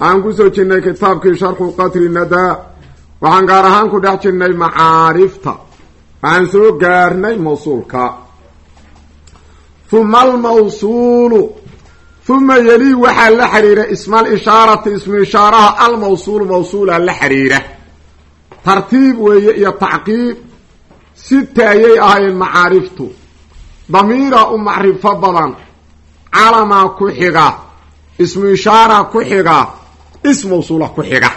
waxaan ku soo jirnay kitaabkii sharxu qatri nadaa waxaan gaar ahaan ku dhex jirnay macaarifta. Waxaan soo gaarnay mawsuulka. Huma almawsuulu huma yelii waxaa la xidhiira ismaal ishaarati ismu ishaaraha almawsuulu mawsuula la xidhiira tartiib weeye iyo tacqiib sita ayay ahaayeen macaariftu. Damiira u macrifo badan calamaa ku xiga ismu ishaara ku xiga is mawsuula ku xiga.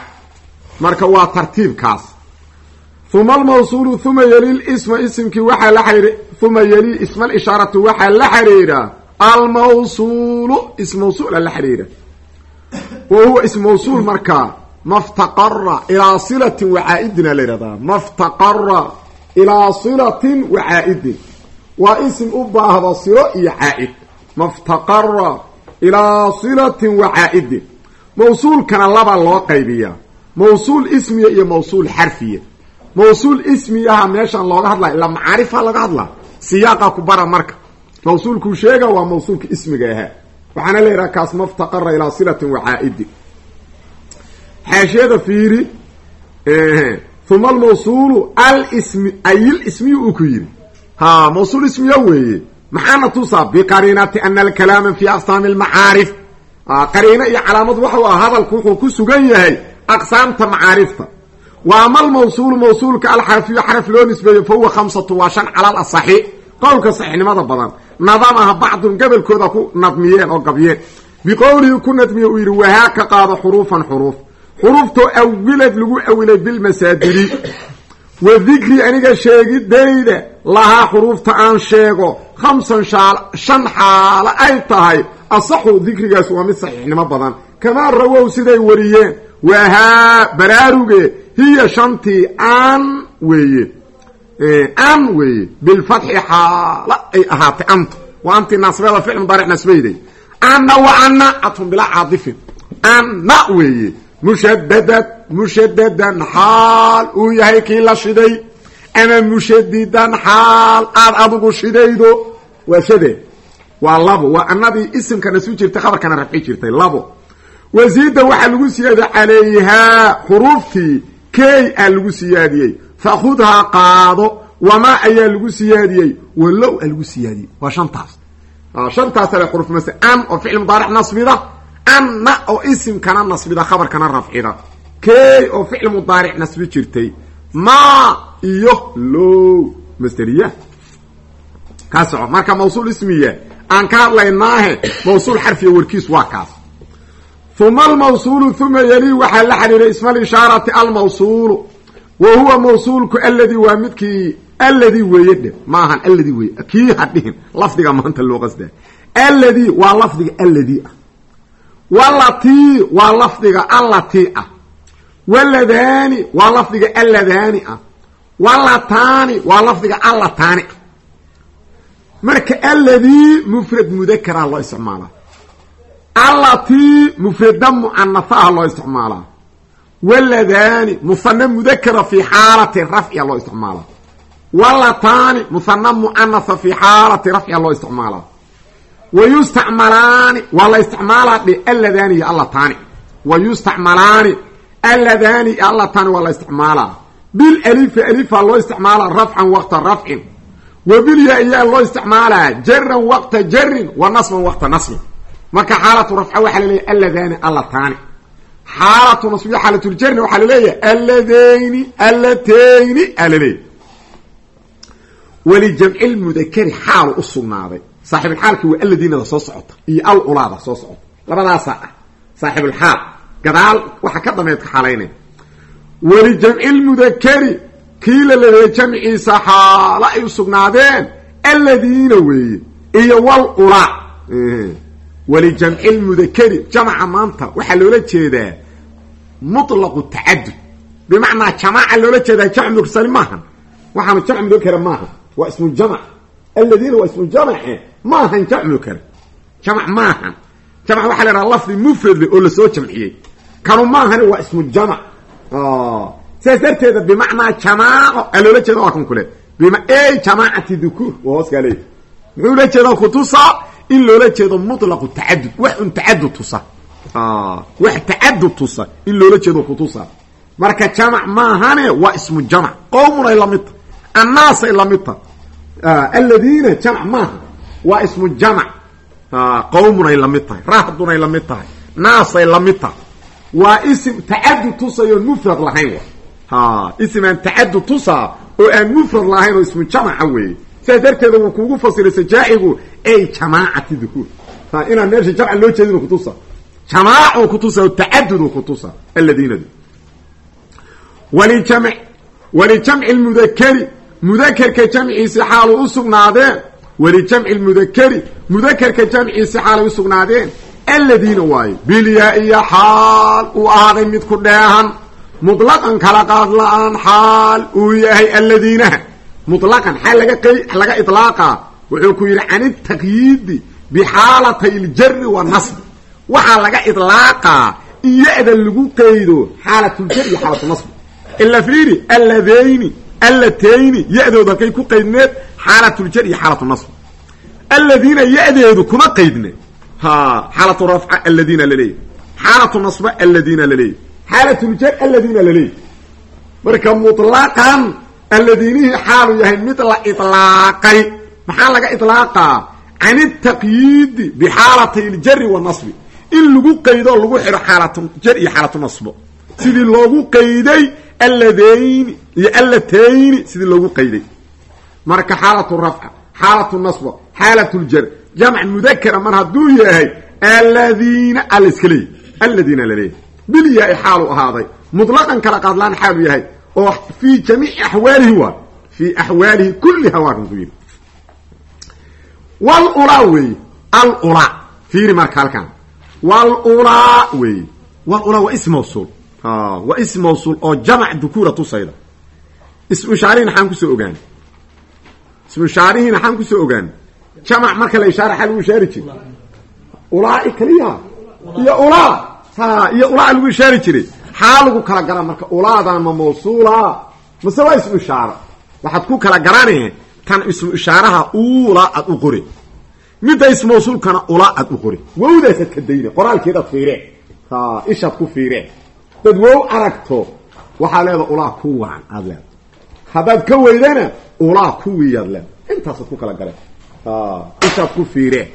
Marka waa tartiibkaas. Uma almawsuulu uma yeli isma isimkii waxaa la xiriira uma yeli isma alishaaratu waxaa la xiriira almawsuulu is mawsuula la xiriira. Wa huwa is mawsuul markaa maftaqara ilaa silatin wacaa-idin aa la yihahdaa maftaqara ilaa silatin wacaa-idin waa isim u baahda silo iyo caa-id. Maftaqara ilaa silatin wacaa-idin mawsuulkana laba loo qaybiyaa. Mawsuul ismiya iyo mawsuul xarfiya. Mawsuul ismiyaha meeshan looga hadlaya ilaa macaarifa laga hadlaa. Siyaaqa ku bara marka. Mawsuulkuu sheega waa mawsuulka ismiga ahaa. Waxaana la yidhaha kaas maftaqara ilaa silatin wacaa-idin xaashiyada fiiri uma almawsuulu alsmi ayil ismiya uu ku yidhi. Ha mawsuul ismiya weeye. Maxaana tusaa biqariinati ana alkalaama fi qariino iyo calaamad waxau ah hadalku wuxuu ku sugan yahay aqsaamta macaarifta. Wa ama almawsuulu mawsuulka alxarfiyu xaraf loo nisbeeyo fa huwa khamsatu waa shan calal asaxi qowlka saxiixnimada badan nadamaha bacdun gobolkooda ku nadmiyeen oo gabyeen. Biqowlihi ku nadmiye uu yidhi wahaa ka qaado xuruufan xuruuf. Xuruuftoo awilad lagu awilay bilmasaadiri wa dikri aniga sheegidayda lahaa xuruufta aan sheego. Khamsan shan xaalo ay tahay asaxu dikrigaas waa mid saxiixnimo badan. Kamaa rawow siday wariyeen. Wahaa baraaruge hiya shantii an weeye. An weeye. Bilfatxi xaalo ay ahaatay anta waa anti nasbeeda ficl mudaaric nasbayday. Anna wa anna catfun bilaa caadifin. Anna weeye. Mushadadad mushadadan xaal uu yahay kii la shiday. Ama mushadidan xaal aada adugu shidaydo waa labo. Waa anadii isimkana su jirtay khabarkana rafci jirtay. Labo. Wasiida waxaa lagu siyaadiyey calayhaa xuruuftii key aa lagu siyaadiyey. Fakhudhaa qaado wamaa ayaa lagu siyaadiyey? Walow aa lagu siyaadiyey. Waa shantaas. Shantaas ale xuruf mas an oo ficil mudaaric nasbida anna oo isimkana nasbida khabarkana rafcida. Key oo ficil mudaaric nasbi jirtay. Ma iyo low. Masderiya. Kaa soco marka mawsuul ismiya aan ka hadlaynaahe mawsuul xarfiya warkiis waa kaas. Uma almawsuulu uma yeli waxaa la xiriiray isma alishaarati almawsuulu. Wa huwa mawsuulku alladii waa midkii alladii weeye dhe maahan alladii weye kii hadhihin lafdiga maanta loo qasdaa alladii waa lafdiga alladii ah. Walatii waa lafdiga allatii ah. Waladaani waa lafdiga alladaani ah. Walataani waa lafdiga allataani ah marka alladii mufrad mudakara loo isticmaalaa allatii mufrada mucanaha loo isticmaalaa waladaani muhana mudakara fi xaalati rafciya loo isticmaalaa walataani muhana mucanaha fi xaalati rafciya loo isticmaalaa wayustacmalaani waa la isticmaalaa dhe alladaani iyo allataani wayustacmalaani alladaani iyo allataani waa la isticmaalaa bilalifi alifa loo isticmaalaa rafcan waqta rafcin wabilya ayaa loo isticmaalaa jaran waqta jarin wa nasban waqta nasbin marka xaalatu rafca waxaa laleeyahy alladani allataani xaalatu nasbiya xaalatuljarni waxaa la leeyahay alladayni allatayni aa laleeyahy walijamci lmudakari xaalu u sugnaaday saaxibulxaalki waa alladiinada soo socota iyo al ulaada soo socota labadaasaa ah saaxibulxaal gadaal waxa ka dameed ka xaalaynaya kii la leeyahay jamciisa xaalo ay u sugnaadeen alladiina weeye iyo wal ulaa walijamci lmudakari jamca maanta waxaa loola jeedaa mutlaqu tacadud. Bimacnaa jamaaca loola jeedaa jamc mursali maahan. Waxaanu jamc mudakara maaha waa ismu jamc aladiina waa ismu jamce maahan jamc mudakara jamc maahan. Jamc waxa la yhaha lafdi mufradle oo la soo jamciyey. Kanu maahani waa ismu jamc sidaas darteeda bimacnaa jamaaco a loola jeeda waa kan kule. Jamaacati dukuur. Leeyahy muxuu la jeeda kutusaa in loola jeedo mutlaqu tacadud wax un tacadud tusa. Wax tacadud tusa in loola jeedo kutusa marka jamac maahane waa ismu jamc qowmun ay la mid tahay annaasay la mid tahay. Aladiina jamc maaha waa ismu jamc qowmun ay la mid tahay rahdun ay la mid tahay naasay la mid tahay. Waa isim tacadud tusayoon mufrad lahayn wa isim aan tacadud tusaa oo aan mufrad lahayn oo ismu jamca weeye sidaas darteeda wuu kuugu fasiray sajaacigu ay jamaacati dukuur inaan meesha jamca loo jeedin kutusa jamaacu kutusa tacadud kutusa aladiinadu walijam walijamci lmudakeri mudakerka jamciisi xaalay u sugnaadeen. Walijamci lmudakeri mudakerka jamciisi xaalay u sugnaadeen. Aladiina waayo bilyaa iyo xaal uu ahaaday mid dheehan mulaqan kala qaad la'aan xaal uu yahay aladiinaha mulaqan xaal laga iطlaaqa wuxuu ku yidhi can itaqyiidi bixaalatay iljari wanasbi waxaa laga iطlaaqaa in ya-da lagu qeydo xaalatljar iyo xaalatunasbi ila fiiri alladayni allatayni ya-doodu halkay ku qeydneed xaalatuljar iyo xaalatunasbi aladiina ya-deedu kuma qeydne. Ha xaalaturafa aladiina laleeyahy xaalatunasba aladiina laleeyahy xaalatuljar aladiina laleeyahy marka mutlaqan alladiinihii xaalu yahay mid la ilaaqay maxaa laga ilaaqaa can itaqyiidi bixaalatay ljari wanasbi in lagu qaydo oo lagu xidho xaalatuljar iyo xaalatu nasbo sidii loogu qayday alladayni iyo allatayni sidii loogu qayday marka xaalatu rafca xaalatu nasba xaalatu ljar jamc mudakara mar hadduu yahay aladiina a la iska leeyahy aladiina laleeyahy bilyaa xaalu ahaaday. Muطlaqan kala qaadlaan xaalu yahay. Oo fii jamiici axwaalihi waa fii axwaalihi kulliha waa kan ku yidhi wlulaa weeye alulaa fiiri marka halkan. Wlulaa weeye wlulaa waa ism mawsuul. Waa ism mawsuul oo jamc dukuura tusayda. Ismu ishaarihin axaan ku soo ogaana ismu ishaarihiin axaan ku soo ogaana jamc marka la ishaara xaa lagu ishaari jiri ulaa kaliya iyo ulaa iyo ulaa lagu ishaari jiray. Xaa lagu kala gara marka ulaadan ma mawsuula. Mase waa ismu ishaaro waxaad ku kala garanaya tan ismu ishaaraha ulaa aad u qori midda ismu mawsuulkana ulaa aad u qori wowdaasaad ka dayne qoraalkeedaad fiireen ishaad ku fiireen dad wow aragto waxaa leeda ulaa kuwaan aad leeda haddaad ka weydana ulaa kuwiiyaad leeda intaasaad ku kala galeen. Ishaad ku fiireen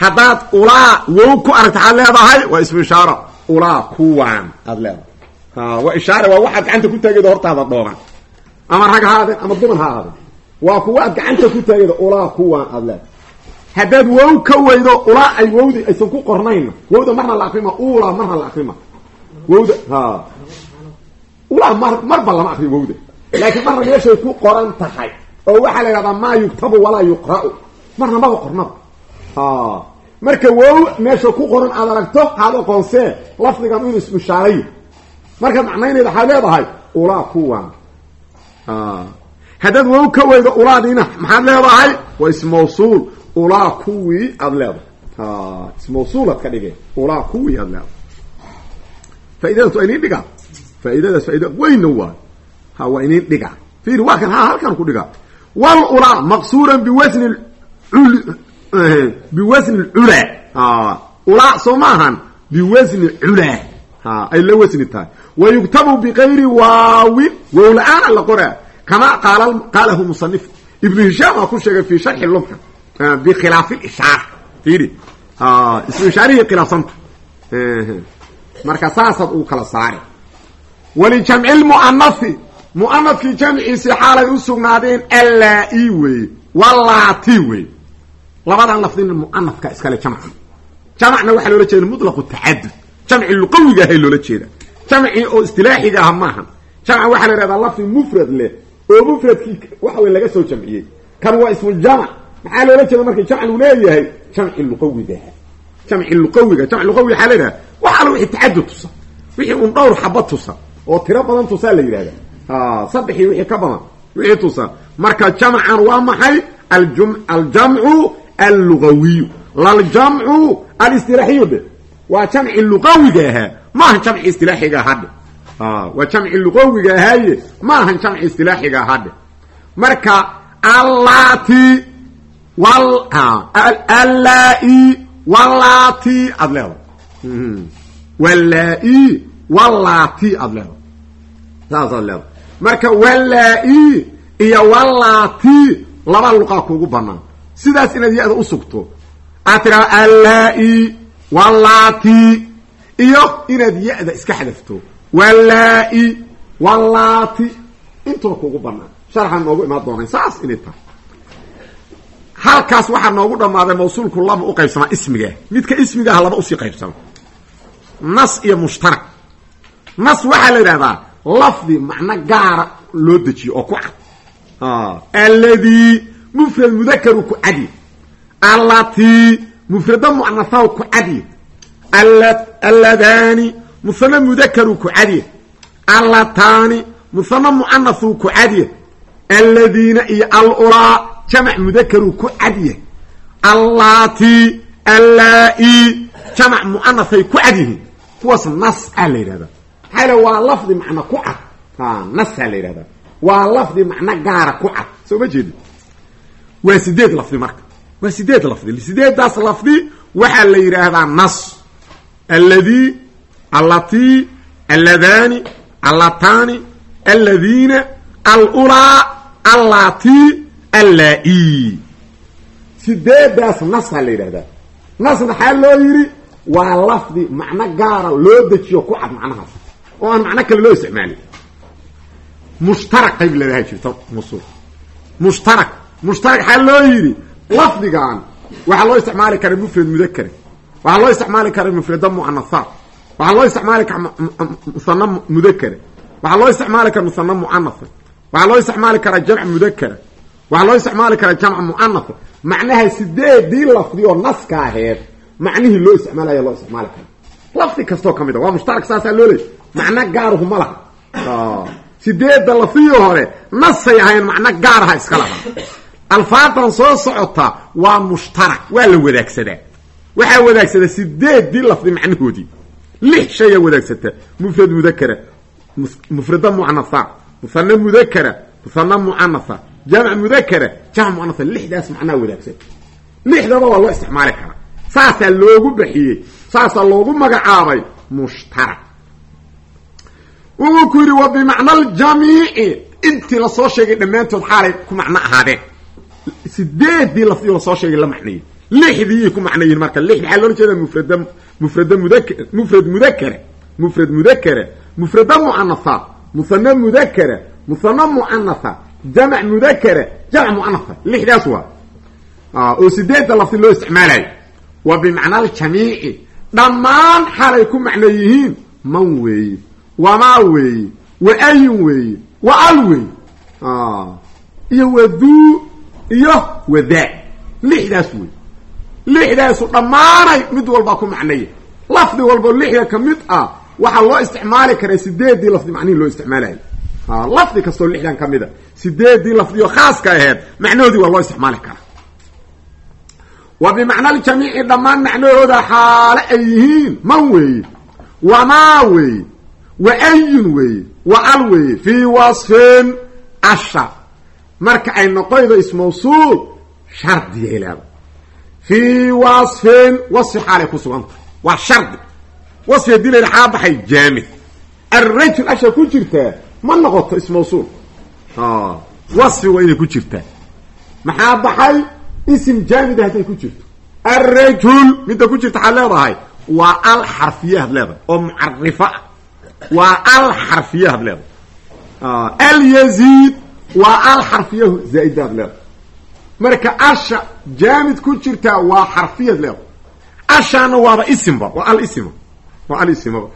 haddaad ulaa wow ku aragta waxaad leedahay waa ismu ishaaro. Ulaa kuwaan aad leedahay. Waa ishaare waa waxaad gacanta ku taagayda hortaada dhooban ama rag ha ama duman ha aadeen waa kuwa aad gacanta ku taagayda ulaa kuwaan aad leedahay. Haddaad wow ka weydo ulaa ay wowdi aysan ku qornayna wowda marna la akrima ulaa marna la akrima. Wowda ha ulaa mar marba lama akri wowda laakiin marna meeshay ku qoran tahay. Oo waxaa la yidhahdaa maa yuktabu walaa yuqra'u. Marna maba qornaba marka wow meesha ku qoran aad aragto haad aqoonsee lafdigan inu ismushaarayo markaad macnaynayda waxaad leedahay ulaa kuwan. Haddaad wow ka weydo ulaadiina maxaad leedahay? Waa ismawsuul ulaa kuwii aad leedahay. Ismawsuulaad ka dhigeen. Ulaa kuwii aad leedahay. Faaidadaas waa inin dhigaa? Faaidadaas faaida weyna waa. Ha waa inin dhigaa. Fiiri waa kan ha halkan ku dhigaa. Wal ulaa maqsuuran biwasni biwasni culaa ulaa soo maahan biwasni culaa ay la wasni tahay. Wa yuktabu bikayri waawin wow la'aana la qoraa kama qaal qaalahu musanif ibnu hishaam waa ku sheegay fi sharxi lumka bikhilaafi ishaara fiiri ismu ishaarihii khilaafsanta. Marka saasaad uu kala saari walijamci lmu'anafi mu'anafkii jamciisii xaalay u sugnaadeen allaa-i weeye. Walaati labadan lafdin mu'anafka iskale jamca jamcna waxaa loola jeeda mutlaqu tacadud. Jamci luqawiga ahay loola jeeda jamci oo istilaaxiga ah maaha. Jamca waxaa la yhahdaa lafdi mufrad leh oo mufradkii waxa wey laga soo jamciyey. Kan waa ismuljamc maxaa loola jeeda marka jamc lu leeyahay? Jamci luqawigaha jamci luqawiga jamc luqawi waxaa la yidhaha wax wixii tacadud tusa. Wixii un dhowr xaba tusa oo tiro badan tusaa la yidhahda saddexii wixii ka badan wixii tusa. Marka jamcan waa maxay? Aljamcu allugawiyu laljamcu alistilaaxiyu dhe waa jamci luqawiga ahaa maaha jamci istilaaxiga hadhe waa jamci luqawiga ahaaye. Maahan jamci istilaaxiga hadhe marka allati allaa-i wallati aad leedahay. Wallaa-i wallati aad leedahay. Saasaad leedahay. Marka wallaa-i iyo wallati laba luqaa kuugu banaan sidaas inaad ya-da u sugto. Aad tidhahdo allaa-i wallati iyo inaad ya-da iska xadafto. Wallaa-i wallati intuba kuugu banaan. Sharxaan noogu imaan doonay saas inay tahay. Halkaas waxaa noogu dhammaaday mawsuulku laba u qaybsamaa ismigaah midka ismigaah laba u sii qaybsama nas iyo mushtarak. Nas waxaa la yidhahdaa lafdi macno gaara loo dejiyo oo ku cad. Alladii mufrad mudakaru ku cadye allatii mufrada mucanahaw ku cadye alladani musana mudakaru ku cadye allataani musana mucanahuu ku cadye alladiina iyo alulaa jamac mudakaru ku cadye allati allaa-i jamac muanahay ku cad yihiin kuwaas nas aa la yidhahdaa. Maxaa l waa lafdi macno ku nasaa jeedi waa sideed lafdi marka. Waa sideed lafdi. Sideedaas lafdi waxaa la yidhaahdaa nas. Alladii allatii alladani allataani alladiina alulaa allatii allaa-i sideedaas nasaa la yidhahdaa nas maxaa loo yidhi waa lafdi macno gaara loo dejiyo ku cad macnahaas. Oo aan macno kale loo isticmaalin mushtarak qayb leedahay jirta musul mushtarak mushtarak waxaa loo yidhi lafdigan waxaa loo isticmaali karaa mufrad mudakara waxaa loo isticmaali karaa mufrada muanahaat waxaa loo isticmaali karaa musana mudakara waxaa loo isticmaali karaa musana muanaha waxaa loo isticmaali karaa jamc mudakara waxaa loo isticmaali karaa jamc muanaha macnaha sideedii lafdi oo naska aheed macnihii loo isticmaalaya loo isticmaali kara lafdi kastoo ka mid a waa mushtarak saasaa loo leey macno gaaruhu ma laha. Sideedda lafdihii hore nasay ahayn macno gaaraha iska laha alfaadan soo socota waa mushtarak waa la wadaagsadaa waxaa wadaagsadaa sideedii lafdi macnahoodii. Lix shayaa wadaagsataa mufrad mudakara mufrada mucanaha musana mudakara musana mucanaha jamc mudakara jamc muanaha lixdaas macnaha wadaagsan lixdaba waa loo isticmaali karaa. Saasaa loogu baxiyey saasaa loogu magacaabay mushtarak. Wuxuu ku yidhi wa bimacna aljamiici intii la soo sheegay dhammaantood xaalay ku macno ahaadeen sideedii lafdi la soo sheegay la macneeyey. Lixdiiyay ku macnayihin marka lix maxaa loola jeeda mufrada mufrada mudak mufrad mudakara mufrad mudakara mufrada mucanaha musana mudakara musana mucanaha jamc mudakara jamc mucanaha lixdaas waa. Oo sideedda lafdi loo isticmaalayo wa bimacna aljamiici. Dhammaan xalay ku macno yihiin man weeye wamaa weeye wa ayun weeye wa al weeye. Iyo waduu iyo wadaa lixdaas wey lixdaasu dhammaanay mid walbaa ku macnaya lafdi walbo lixda ka mid ah waxaa loo isticmaali karaa sideedii lafdi macnihi loo isticmaalayo lafdi kastoo lixdan ka mid a sideedii lafdioo khaaska aheed macnahoodii waa loo isticmaali karaa. Wa bimacna aljamiici dhammaan macnahooda xaale ay yihiin man weeye wamaa weeye wa ayun weeye wa al weeye fii wasfin asha marka ay noqoydo ismawsuul shardigay leeda fii wasfin wasfi xaalay ku sugan tahay. Waa shardi wasfi haddii la xaa baxay jaamid alrajul asha ku jirtaa ma noqoto ismawsuul. Wasfi waa inay ku jirtaa maxaa baxay? Isim jaamida hadday ku jirto. Alrajul midda ku jirta waxaad leedahay waa al xarfiyahaad leedahay oo mucarifa ah waa al xarfiyahaad leedahay. Alyaziid waa al xarfiyahu zaa-idaad marka asha jaamid ku jirtaa waa xarfiyaad leedahay. Ashaana waaba isimba waa al isima waa al isimaba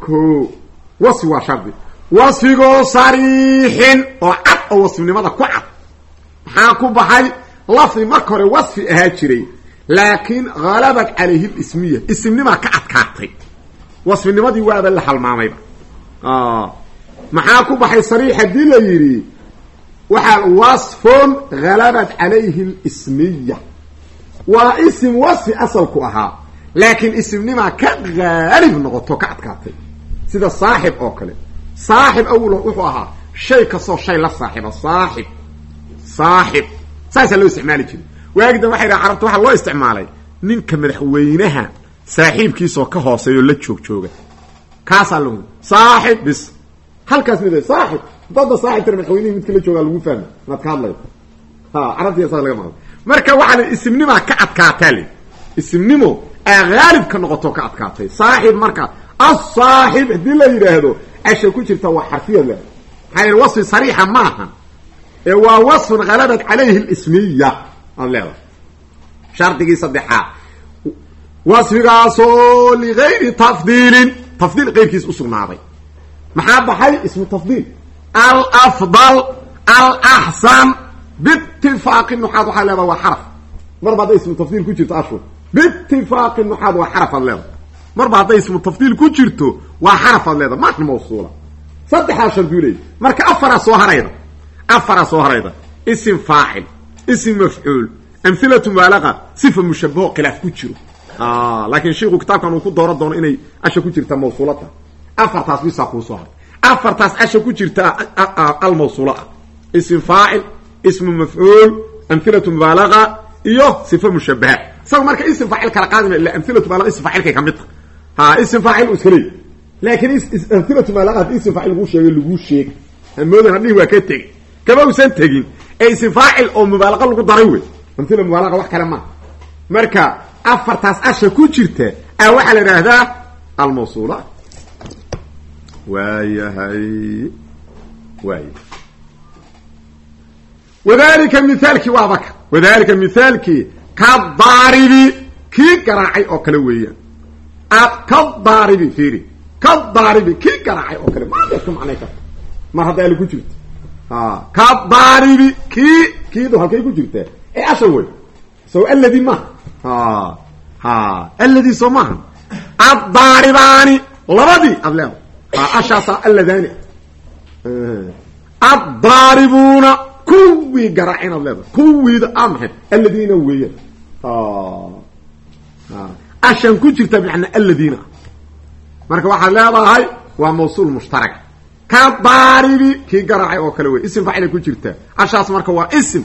ko wasfi waa shardi. Wasfigoo sariixin oo cad oo wasfinimada ku cad. Maxaa ku baxay? Lafdi marka hore wasfi ahaa jiray laakiin halabat calayhi lismiya isimnimaa ka adkaatay. Wasfinimadii waaba la halmaamayba maxaa ku baxay? Sariix haddii la yidhi waxaa wasfun halabat calayhi lismiya waa isim wasfi asalku ahaa laakiin isimnimaa ka haalib noqoto ka adkaatay. Sida saaxib oo kale. Saaxib awal wuxuu ahaa shay kastoo shay la saaxiba saaxib. Saaxib. Saasaa loo isticmaali jiray. Waagdan waxay dhaha carabta waxaa loo isticmaalay ninka madaxweynaha saaxiibkiisoo ka hooseeyo la joog jooga kaasaa lo saaxib bis. Halkaas mid saaxib dada saaxib tira madaxweynihi midka la joogaa lagu fahma maad ka hadlay ha carabtiya saas laga maqla marka waxaa isimnimaa ka adkaataa le isimnimo aa haalib ka noqoto ka adkaatay. Saaxib marka asaaxib haddii la yidhaahdo casha ku jirta waa xarfiyad le maxaa yidhi wasfi maaha ee waa wasfun halabat calayhi lismiya aad leedahay. Shardigii saddexaad wasfigaasoo ligayri tafdiilin. Tafdiil keyrkiis usugnaaday maxaa baxay? Ismu tafdiil alafdal alaxsan biitifaaqi nuxaad waxaa leedaha waa xaraf marba hadday ismu tafdiil ku jirto ashur biitifaaqi nuxaad waa xarafaad leedahay marba hadday ismu tafdiil ku jirto waa xarafaad leedahay maana mawsuula saddexdaa sharduu leeyay marka afaraa soo harayda afaraa soo harayda isim faacil isim mafcuul amhilatu mubaalaqa sifa mushabaho khilaaf ku jiro laakiin sheiku kitaabkan uu ku dooran doono inay asha ku jirta mawsuulata afartaas bisaa kuusoo haray afartaas asha ku jirta almawsuula. Ah ism faacil ismu mafcuul amhilatu mubaalaqa iyo sifa mushabaha isaga marka ism faacil kala qaadima ila amhilatu mubaalaqa ism faacilkay ka mid ta ha ism faacil u iska laakiin amhilatu mubaalaqa haddii ism faacil laguu sheegay laguu sheegay. Hamoodan hadhihi waa ka tegey kama usan tegin ee ism faacil oo mubaalaqa lagu daray wey amhila mubaalaqa wax kale maaha marka afartaas asha ku jirta a waxaa la idhaahdaa almawsuulaat waayahay. Waay. Wadalika mithaalkii waa baka. Wadalika mithaalkii ka daaribi kii garaacay oo kale weeyaan. Ka daaribi fiiri. Ka daaribi kii garaacay oo kale. Maadaad ka macnay karta. Mar hadda ala ku jirto. Ka daaribi kii kiidu halkay ku jirtaa ee asha wey so aladi maha ha ha aladi soo maaha addaaribaani labadii aad leedahay ha ashaasa alladani addaaribuuna kuwii garaac inaad leedahay. Kuwiida a maxay? Aladiina weeyaan ashan ku jirta bimacnaa aladiina marka waxaad leedahay waa mawsuul mushtaraka ka daaribi kii garaacay oo kale wey isim faacilay ku jirtaa ashaas marka waa isim.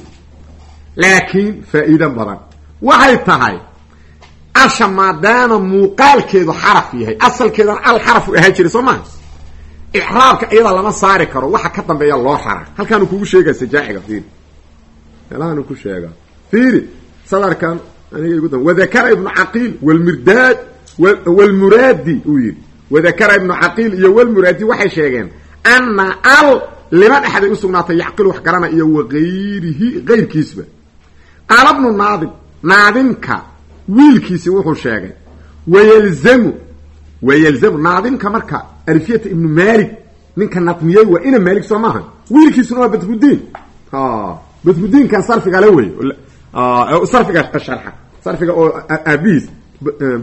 Laakiin faa'iida badan. Waxay tahay asha maadaama muuqaalkeedu xaraf yahay asalkeedana al xaraf u ahaan jiray soo maha icraabka iyada lama saari karo. Waxa ka dambeeya loo xara. Halkaanu kugu sheegaa sajaaxiga fiiri. Meelahaanu ku sheegaa. Fiiri sadarkan aniga igu da wadakara ibnu caqiil walmirdaad walmuraadi uu yidhi. Wadakara ibnu caqiil iyo walmuraadi waxay sheegeen ana al liman axaday usugnaatay yacqil wax garana iyo wagayrihi gayrkiisba. Qaala bnu naadim naadimka wiilkiisi wuxuu sheegay wayalzamu wayalzamu naadimka marka alfiyata ibnu malik ninka nadmiyey waa ina malik soo maaha wiilkiisuna waa badrudiin badrudiinkan sarfiga le wey sarfiga sharxa sarfiga oo aabihiis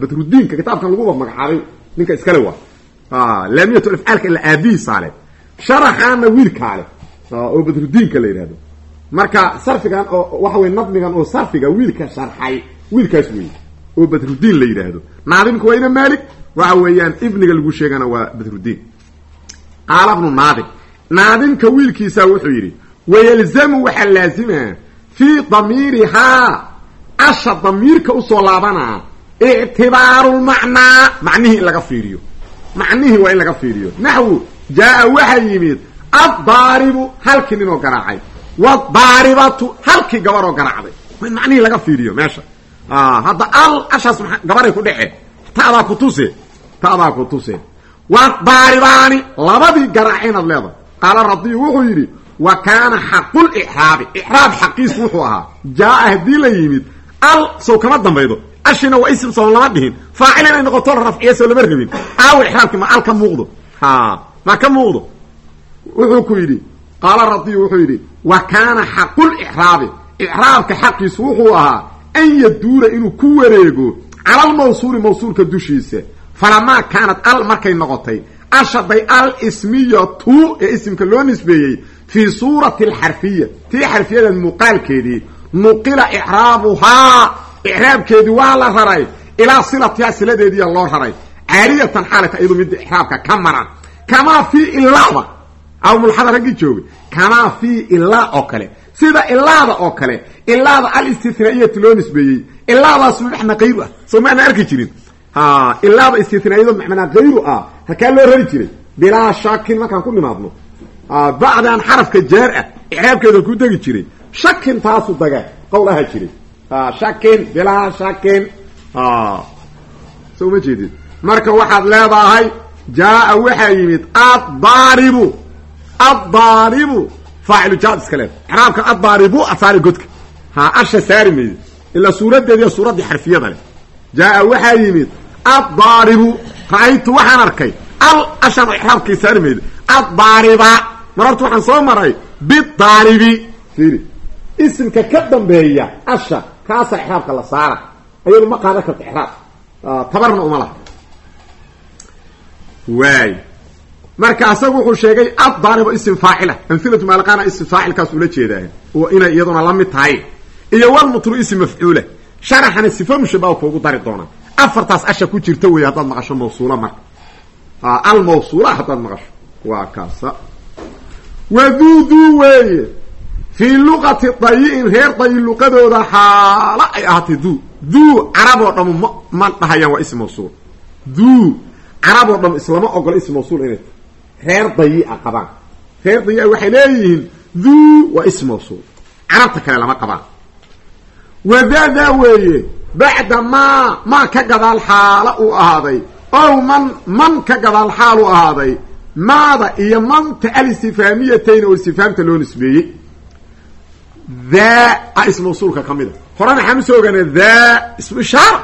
badrudiinka kitaabkan laguba magacaabay ninka iskale waa laamiyat afcaalka ila aabihiisaale sharaxaana wiilkaale oo badrudiinka la yidhahdo marka sarfigan oo waxa wey nadmigan oo sarfiga wiilka sharxay wiilkaas wey oo badrudiin la yidhaahdo naadimka waa ina malik waxa weeyaan ibniga lagu sheegana waa badrudiin qaala bnu naadim naadimka wiilkiisa wuxuu yidhi wayalzamu waxaa laazima fii damiirihaa asha damiirka u soo laabanaa ictibaaru lmacnaa macnihii in laga fiiriyo. Macnihii waa in laga fiiriyo. Naxwu jaa waxaa yimid addaaribu halkii ninoo garaacay. Wadaaribatu halkii gabaroo garaacday. In macnihii laga fiiriyo meesha. Hadda al ashaas gabaray ku dhece. Tadaa ku tuse tadaa ku tuse wadaaribaani labadii garaac inaad leedahay. Qaala radiyu wuxuu yidhi wa kaana xaqulcraabi icraab xaqiis wuxuu ahaa. Jaa-a haddii la yimid al sow kama dambaydo. Ashina waa ism soon lama dhihin. Faacil inay noqoto la rafciya soo lama rabin. Aawo icraabki ma al ka muuqdo. Ha ma ka muuqdo. Wuxuu ku yidhi qaala radiyu wuxuu yidhi wa kaana xaqulcraabi icraabka xaqiis wuxuu ahaa an yaduura inuu ku wareego cala almawsuuli mawsuulka dushiisa falamaa kaanad al markay noqotay. Ashaday al ismiyatu ee isimka loo nisbeeyey fii suurati alxarfiya tii xarfiyada muuqaalkeedii nuqila icraabuhaa icraabkeedii waa la raray. Ilaa silatihaa siladeediiya loo raray. Caariyatan xaalata iyadu midda ixraabka ka maran kamaa fii ilaada awmulxada raggii joogay kamaa fii ilaa oo kale. Sida ilaada oo kale ilaada alistinaiyatu loo nisbeeyey. Ilaadaas kayru ah. Soo maana arki jirin ilaada istinaiyado macnaa kayru ah. Halkaa loo rari jiray. Bilaa shakin markaan ku nimaadno bacdan xarafka jaar ah icraabkeeda ku degi jiray. Shakin taasu daga qowl aha jiray. Shakin bilaa shakin so uma jeedid marka waxaad leedahay jaaa waxaa yimid addaaribu. Addaaribu. Faacilu jaad iska leeda icraabka addaaribu asaari godka. Ha asha saari mayda ilaa suuradeediiyo suuraddii xarfiyada leh. Jaaa waxaa yimid addaaribu ra'aytu waxaan arkay al ashaan oo ixraabkii saari mayda addaariba mar waxaan soo maray bidaaribi fiiri. Isimka ka dambeeya asha kaasaa ixraabka la saara. Ayadu ma qaadan karta ixraab tabarna uma laha. Waay. Marka asagu wuxuu sheegay addaaribo isim faacila amhilatu maalaqaana isim faacilkaas ula jeedaa oo inay iyaduna la mid tahay. Iyo walmutru isim mafcuula. Sharaxana sifa mushabaa kuugu dari doonaa afartaas asha ku jirta wey haddaad maqasho mawsuula marka almawsuula haddaad maqasho. Waa kaasa. Waduuduu weeye fii luqati dayi-in reer dayi luqadooda xaalo ay ahaatay duu. Duu carab oo dhamu ma ma dhahayaan waa ism mawsuul. Duu carab oo dham islama ogola ism mawsuul inay tahay. Reer dayi-a qabaan. Reer dayi-a waxay leeyihiin duu waa ism mawsuul. Carabta kale lama qabaan. Wadaadaa weeye bacda maa maa ka gadaal xaalo uu ahaaday ow man man ka gadaal xaal uu ahaaday maada iyo manta alistifaamiyatayn oo istifaamta loo nisbeeyey daa a ism mawsuulka ka mid a horena waxaan u soo ogaana daa ismu ishaara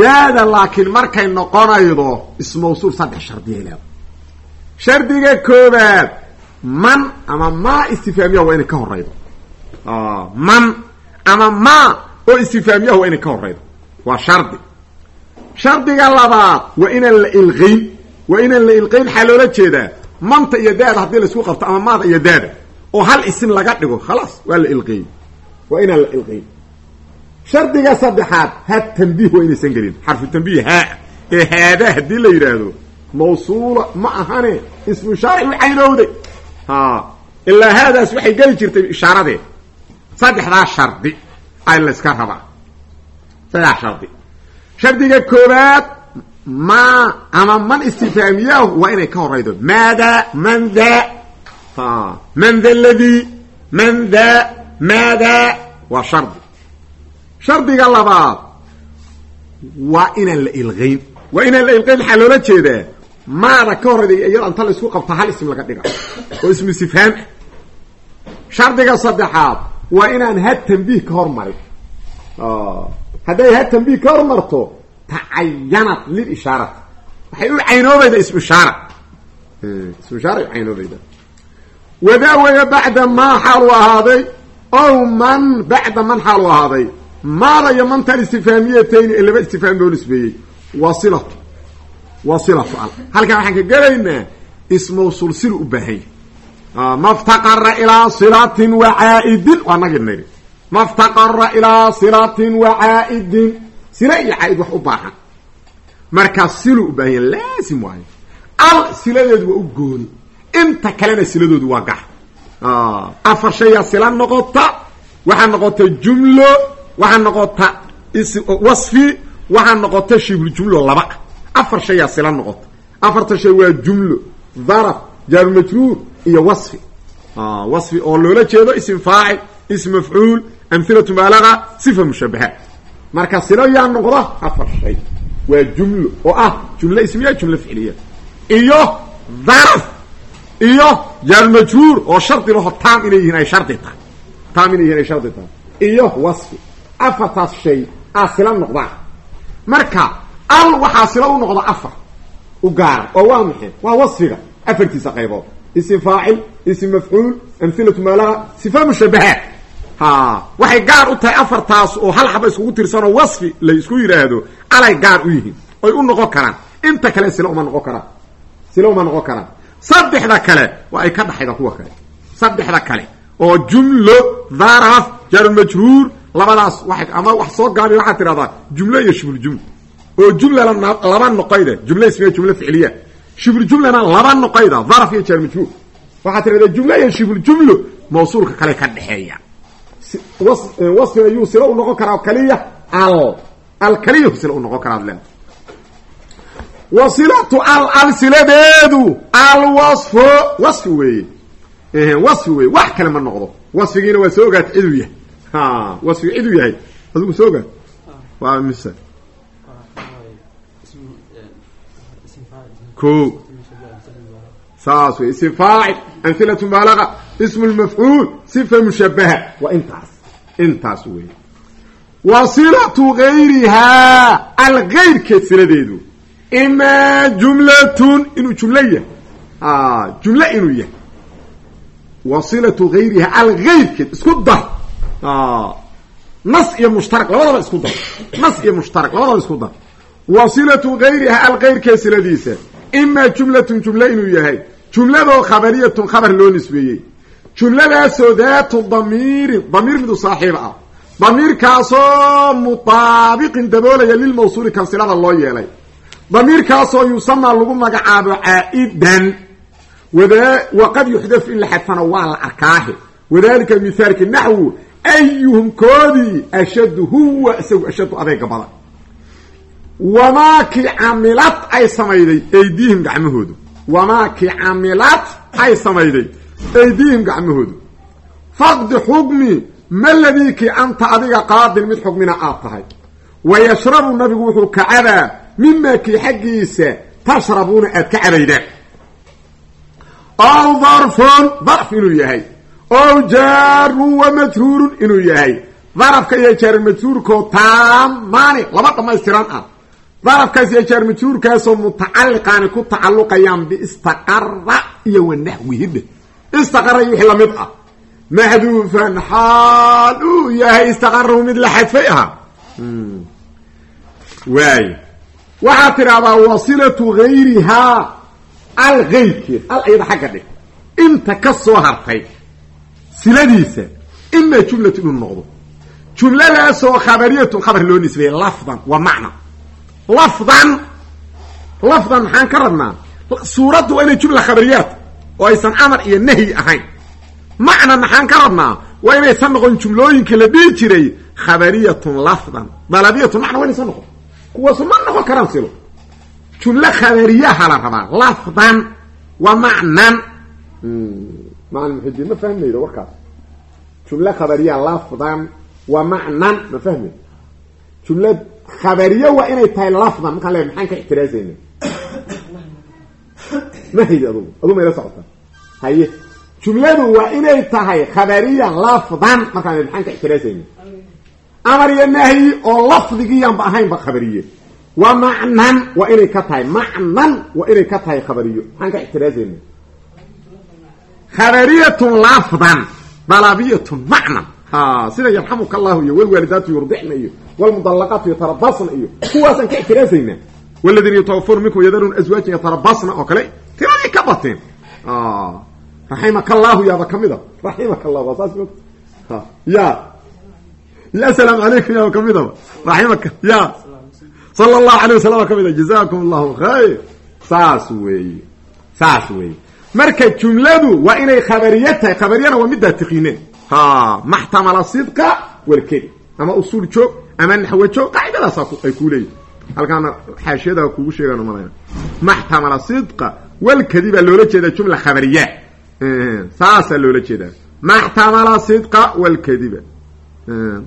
daada laakiin markay noqonaydo ism mawsuul saddex shardiyay leeda shardiga koobaad man ama maa istifaamiyaha waa inay ka horaydo man ama maa oo istifaamiyaha waa inay ka horaydo waa shardi. Shardiga labaad waa inaan la ilqayn waa inaan la ilqayn xaa loola jeedaa? Manta iyo daada haddii la isku qabto ama maada iyo daada oo hal isim laga dhigo khalaas waa la ilqeeyey waa inaan la ilqayn. Shardiga saddexaad ha tanbiih waa inaysan gelin. Xarfu tanbiih haa ee haadaa haddii la yidhaahdo mawsuula ma ahane ismu ishaara u caynowday ha. Ilaa haadaas waxay geli jirtay ishaaradee saddexdaa shardi ay la yska rabaa saddex shardi shardiga koobaad maa ama man istifaamiyahu waa inay ka horaydo. Maada man da man da ladii man da maada waa shardi. Shardiga labaad waa inaan la ilqayn. Waa inaan la ilqayn maxaa loola jeedaa maada ka horayda iyado inta la isku qabta hal ism laga dhiga. Oo ismu istifhaam. Ah shardiga saddexaad waa inaan ha tanbiih ka hormarin hadday ha tanbiih ka hormarto tacayanad lilishaarati waxay u caynoobaydaa ismu ishaara ismu ishaara u caynoobayda wadaa weya bacda maa xaalu ahaaday ow man bacda man xaalu ahaaday. Maada iyo mantan istifaamiyatayni ee laba istifaam loo nisbeeyey. Wasilatu. Wasilatu al. Halkan waxaan ka gelaynaa ismawsul silu u baahanya maftaqara ilaa silatin wa caaidin waa nagi niri maftaqara ilaa silatin wa caaidin sila iyo caaid wax u baahan markaa silu u baahanya laasim waayo al siladeedu waa u gooni inta kalena siladoodu waa gax afar shayaa sila noqota waxaa noqota jumlo waxaa noqota wasfi waxaa noqota shiblu jumlo laba afar shayaa sila noqota afarta shay waa jumlo daraf jaar majruur iyo wasfi. Wasfi oo loola jeedo ism faacil ism mafcuul amhilatu mubaalaga sifa mushabahaat marka silo yaa noqda afar shay. Waa jumlo oo ah jumlo ismiya jumlo ficliya. Iyo daraf iyo jaar majruur oo shardi laho taam inay yihiin ay shardi tahay. Taam inay yihiin ay shardi tahay. Iyo wasfi. Afartaas shay aa sila noqdaan marka al waxaa sila u noqda afar. U gaara oo waa maxay? Waa wasfiga afartiisa qaybood ism faacil ism mafcuul amhilatu maalaha sifa mushabahaat ha waxay gaar u tahay afartaas oo hal xaba iskugu tirsanoo wasfi la isku yidhaahdo alay gaar u yihiin. Oy u noqon karaan. Inta kale sila uma noqon karaan. Sila uma noqon karaan. Saddexda kale waa ay ka dhaxayda kuwa kale. Saddexda kale oo jumlo dharaf jarmajruur labadaas waa ama wax soo gaabi waxaad tidhahdaa jumlo iyo shibhuljumla oo jumlana laba noqoyda jumla ismiya jumla ficliya shibhuljumlana laba noqoyda dharaf iyo jarmajruur waxaad tidhahdaa jumlo iyo shibhuljumlo mawsuulka kale ka dhexeeya. Wasfina yuu sila u noqon karaa kaliya al al kaliya sila u noqon karaa len wasilatu al al siladeedu alwasfo wasfi weeye wasfi weeye. Wax kale ma noqdo. Wasfigiina waa soo ogaata ciduu yahay. Ha wasfiga ciduu yahay. Adigu soo ogaat ko saas wey ism faacil amhilatu mubaalaga ismu lmafcuul sifa mushabaha waa intaas intaas wey wasilatu gayrihaa algayrkeed siladeedu imaa jumlatun inuu jumlo yahay jumlo inuu yahay wasilatu gayrihaa algayrkeed isku dar nas iyo mushtarak labadaba isku dar nas iyo mushtarak labadaba isku dar wasilatu gayrihaa algayrkeed siladiisa imaa jumlatun jumlo inuu yahay jumladoo khabariyatun khabar loo nisbeeyey jumladaasoo daatu damiirin damiir midu saaxiib ah damiirkaasoo mutaabiqin daboolaya lilmawsuuli kan silada loo yeelay damiirkaasoo yusamaa lagu magacaabo caa'idan waqad yuxdafu in la xadfana waa la arkaahe wadalika mihaalki naxwu ayuhum koodii ashaddu huwa isagu ashaddu adeyga badan wamaakii camilad ay samayday? Aydiihim gacmahoodu. Wamaakii camilad ay samayday? Aydiihim gacmahoodu. Faqdi xukmi ma ladii kii anta adiga qaadin mid xukmina aad tahay. Wa yashrabu nabigu wuxuu ka cabaa mimaa kii xaggiisa tashrabuuna aad ka cabaydaan ow darfun darf inuu yahay. Ow jaarun wa majhuurun inuu yahay. Darafka iyo jaar majhuurkoo taamaani laba dhammaystiran ah darafkaas iyo jaar majhuurkaasoo mutacalliqaani ku tacalluqayaan biistaqara iyo wanaxwihidhe istaqara iyo wixii la mid ah. Maxduufan xaal. Uu yahay istaqarahu mid la xadfay ahaa. Waay waxaad tidhahdaa wasilatu gayrihaa al gayrkeed al ayada xagga dhig inta ka soo hartay siladiisa imaa jumlatu inuu noqdo. Jumladaasoo khabariyatun khabar loo nisbeeyey lafdan wa macna lafdan lafdan maxaan ka rabnaa? Suuraddu waa inay jumla khabariyaat oo aysan amar iyo nahyi ahayn. Macna maxaan ka rabnaa? Waa inaysan noqon jumlooyinka la dhihi jiray khabariyatun lafdan. Dalabiyatun macna waa inaysan noqon. Kuwaasu ma noqon karaan silo. Jumlo khabariyaha la rabaa lafdan wa macnan. Macalin muxidiin ma fahmaydo warkaas? Jumlo khabariya lafdan wa macnan ma fahmay jumla khabariye waa inay tahay lafdan markaan le maxaan ka ixtiraazayna ma haydi adugu adugu mayla socota. Haye jumladu waa inay tahay khabariya lafdan markaan maxaan ka ixtiraazayna amar iyo nahyi oo lafdigiiyaanba ahaynba khabariye. Wa macnan waa inay ka tahay. Macnan waa inay ka tahay khabariyo. Maxaan ka ixtiraazayna khabariyatun lafdan dalabiyatun macnan sida yarxamuka allahu iyo walwaalidaatu yurdixna iyo wlmudalaqaatu yatarabasna iyo kuwaasaan ka ixtiraasaynaa waladiina yatawafauna minkum yadaruun aswaajin yatarabasna oo kale tiradii ka bateen. Raximaka allahu yaaba kamida raximaka allah waa saas mot ya. Ya asalaamu calaykum yaaba kamidaba raximaka ya. Sala allahu alayh wasalam kamida jazakum allahu khayr. Saas weeye saas weeye marka jumladu waa inay khabariye tahay khabariyana waa middaa tiqiineen maxtamala sidqa walkeli ama usuul joog ama naxwo joog qaacidadaas ay kuu leeyihiin halkaana xaashiyada kugu sheegaan umalaya maxtamala sidqa walkadiba loola jeedaa jumla khabariya saasaa loola jeedaa. Maxtamala sidqa walkadiba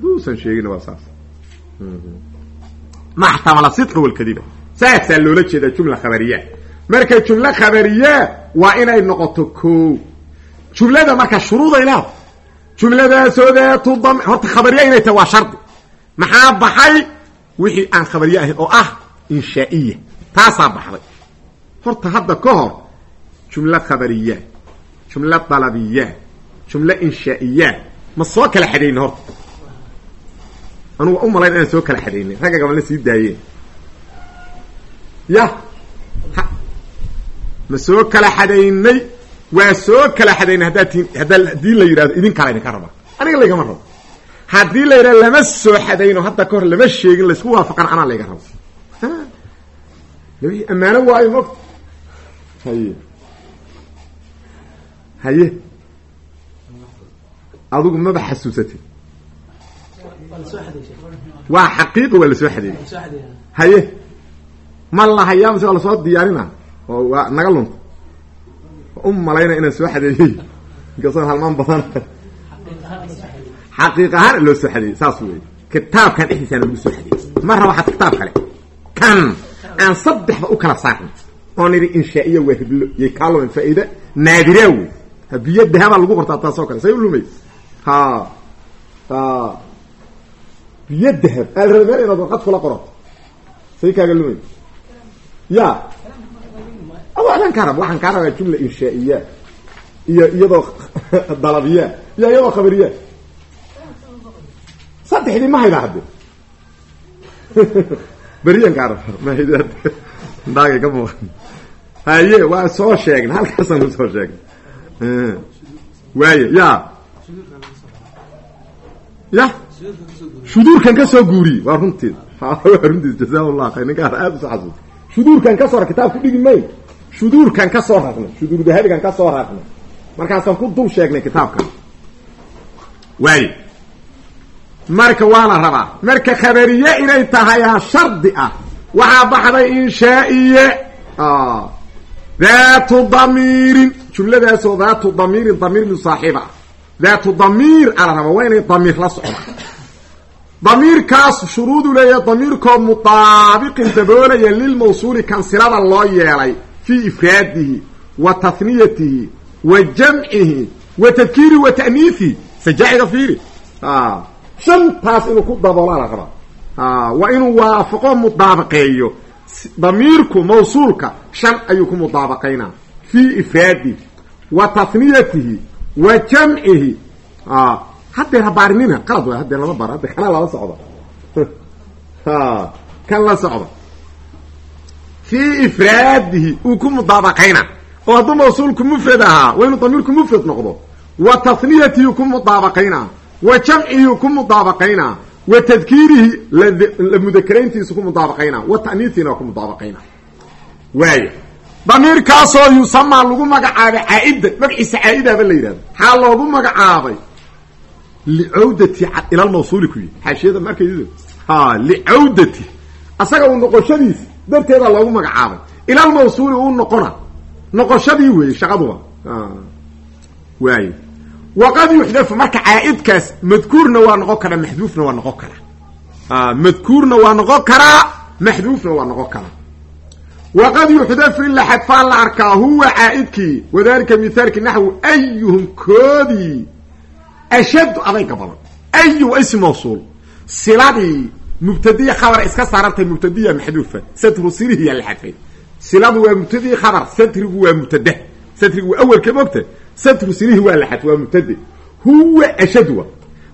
duusan sheegin waa saas. Maxtamala sidqa walkadiba saasaa loola jeedaa jumla khabariya marka jumlo khabariya waa inay noqoto ko jumlada marka shuruuday leeda jumladaasoo daatu dam horta khabariya inay tahay waa shardi. Maxaa baxay? Wixii aan khabariye ahayn oo ah inshaa'iya. Taasaa baxday. Horta hadda ka hor jumlo khabariya jumlo dalabiya jumlo inshaa'iya ma soo kala xadayna horta. Anugu u malayn inaan soo kala xadaynay ragga gabalna sii daayeen. Ya ma soo kala xadaynay waa soo kala haddaa haddii la yidhahdo idin kala idinka raba. Aniga laygama rabo. Haddii la yidhahdo lama soo xadayno hadda ka hor lama sheegin laysku waafaqan anaa layga rabo. Ammaano waayo mogta haye. Haye. Adigu maba xasuusatid waa xaqiiqa waa la soo xadeeyey haye. Ma lahayaa mise waa la soo diyaarina? Oo waa naga lunta u malayna inaan soo xadeeyey inkastoo halmaan badan. Xaqiiq ahaan loo soo xadeeyey saas wey kitaabkan dhexdiisaana lagu soo xadeeyey ma raba xata kitaab kale? Kan aan saddexba u kala saarnay. Oon idhi inshaa-iya waa hiblo yay kaa lumen faa-iida. Naadiraa wey biyo dahabaa lagu qortaa taasoo kale. Say u lumay. Ha biyo dahab aad raba inaad warqad kula qorato say kaaga lumay. Ya waxaan kaa raba waxaan kaa rabaa jumla inshaa-iya iyo iyadoo dalabiya iyo iyadoo khabariya saddexdii ma haydaa hadde. Beriyan kaa raba mahayda daagay ka muuqan haye waa soo sheegna halkaasaan u soo sheegnay. Waaye ya ya shuduurkan ka soo guuriyey waa waa runtiis jazaa llah khayr ninkaan aada uso xasuus shuduurkan ka soo kitaab ku dhigi mayn shuduurkan ka soo raqnay shuduur dahabigan ka soo raqnay markaasaan ku dul sheegnay kitaabkan. Waaye marka waa la rabaa marka khabariye inay tahayaa shardi ah waxaa baxday inshaa-iye. Daatu damiirin jumladaasoo daatu damiirin damiir lisaaxiiba. Ah daatu damiir ala rabaa waa inay damiir la socda. Damiirkaas shuruudu leeyahay damiirkoo mutaabiqin daboolaya lilmawsuuli kan loo yeelay fii ifraadihi wa tahniyatihi wa jamcihi wa tadkiiri wa ta'niifihi sajaaciga fiiri shantaas inuu ku daboolaa la rabaa waa inuu waafaqo mudaabaqeeyo damiirku mawsuulka shan ayuu ku mudaabaqaynaa fii ifraadihi wa tahniyatihi wa jamcihi haddeer habaarinina qalad waay haddeer lama baaro hadde kanaa lala socda kan la socda fii ifraadihi uu ku mudaabaqayna oo hadduu mawsuulku mufrad ahaa waa inuu damiirku mufrad noqdo wa tahniyatihi ku mudaabaqaynaa wa jamcihi ku mudaabaqaynaa wa tadkiirihi la mudakarayntiisu ku mudaabaqaynaa wa ta'niitiina waa ku mudaabaqaynaa waaya damiirkaasoo yusamaa lagu magacaabay caa-ida magaciisa caa-idaaba la yidhahdo maxaa loogu magacaabay? Licawdati ku asaga uu noqoshadiis darteeda loogu magacaabay. Ilalmawsuuli uu noqona. Noqoshadii weeye shaqaduba waaye. Waqad yuxdafu marka caa-idkaas madkuurna waa noqon karaa maxduufna waa noqon karaa madkuurna waa noqon karaa maxduufna waa noqon karaa waqad yuxdafu in la xadfaa la arkaa huwa caa-idkii wadalika mithaalki naxwu ayuhum koodii ashaddu adayga badan ayu waa ism mawsuul. Siladii mubtadiya khabar iska saarantay mubtadiya maxduufa. Satru silihiyaa la xadfay. Siladu waa mubtadiyi khabar. Satrigu waa mubtada. Satrigu waa awelka mogta satru silihi waa la xadf waa mubtade huwa ashadwa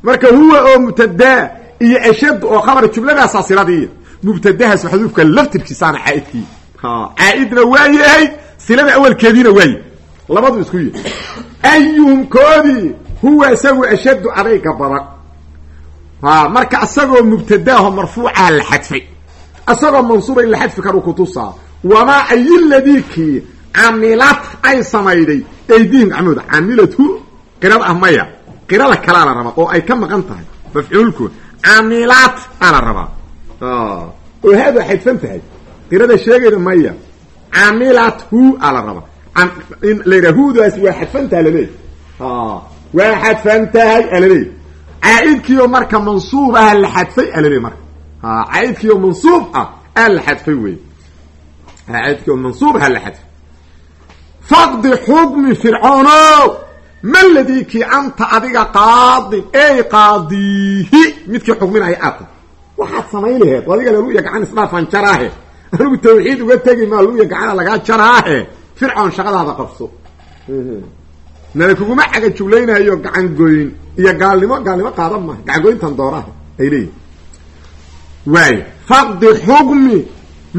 marka huwa oo mubtadaa iyo ashad oo khabar jumladaasaa siladii. Mubtadahaas maxduufka laftirkiisaana caaidkii. Caa-idna waa yahay silada awelkeediina waaye labadu isku yihi ayuhum koodii huwa isagu ashaddu adayga badan marka isagoo mubtadaaho marfuucaha la xadfay. Isagoo mansuuba in la xadfi karu kutusaa. Wamaa ayiladikii camilat ay samayday aydiihim gacmooda camilathu qirada ah maya. Qirada kalaa la rabaa oo ay ka maqan tahay. Mafcuulku camilat aa la rabaa. Oo haad waa xadfan tahay. Qirada sheegayda maya. Camilathu aa la rabaa. In la yidhaha hudaas waa xadfan tahay laleeyahy waa xadfan tahay alaleeyahy caa-idkiioo marka mansuub ah la xadfay alaleey marka. Caa-idkiioo mansuub ah aa la xadfay wey caa-idkiioo mansuub ah la xadfay. Faqdi xukmi fircoono ma ladii kii anta adiga qaadin ey qaadiihi midkii xukminaya aad tahay. Waxaad samayn laheed adiga laluya gacan isdhaafaan jaraahe. Anigu tawxiid uga tegi maa luya gacana lagaa jaraahe. Fircoon shaqadaada qabso nala kuguma caga juglaynayo gacan goyn iyo gaalnimo gaalnimo qaadan maaha. Gacangoyntan dooraha ay leeyihiin waay faqdi xukmi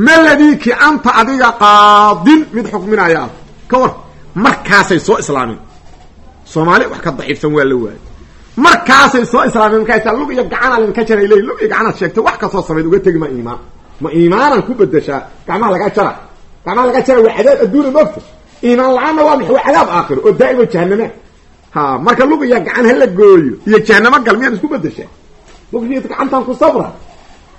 maladiki anta adiga qaadin? Mid xukminaya. Ah ka war markaasay soo islaameen soomaali wax ka daciifsan waa la waayay. Markaasay soo islaameen markaasa lug iyo gacanaa laydinka jaray leey lug iyo gacanaad sheegtay wax kastoo samayd uga tegi ma iimaan. Ma iimaanan ku bedeshaa gacmaha lagaa jara. Gacmaha lagaa jara waa cadaab adduuna moogta iimaan la'aanna waa maxa waa cadaab oo daa'ima jahanama ha marka lug iyo gacan hala gooyo. Iyo jahanamo gal miyaad isku bedeshaa lug iyo gacantan ku sabra.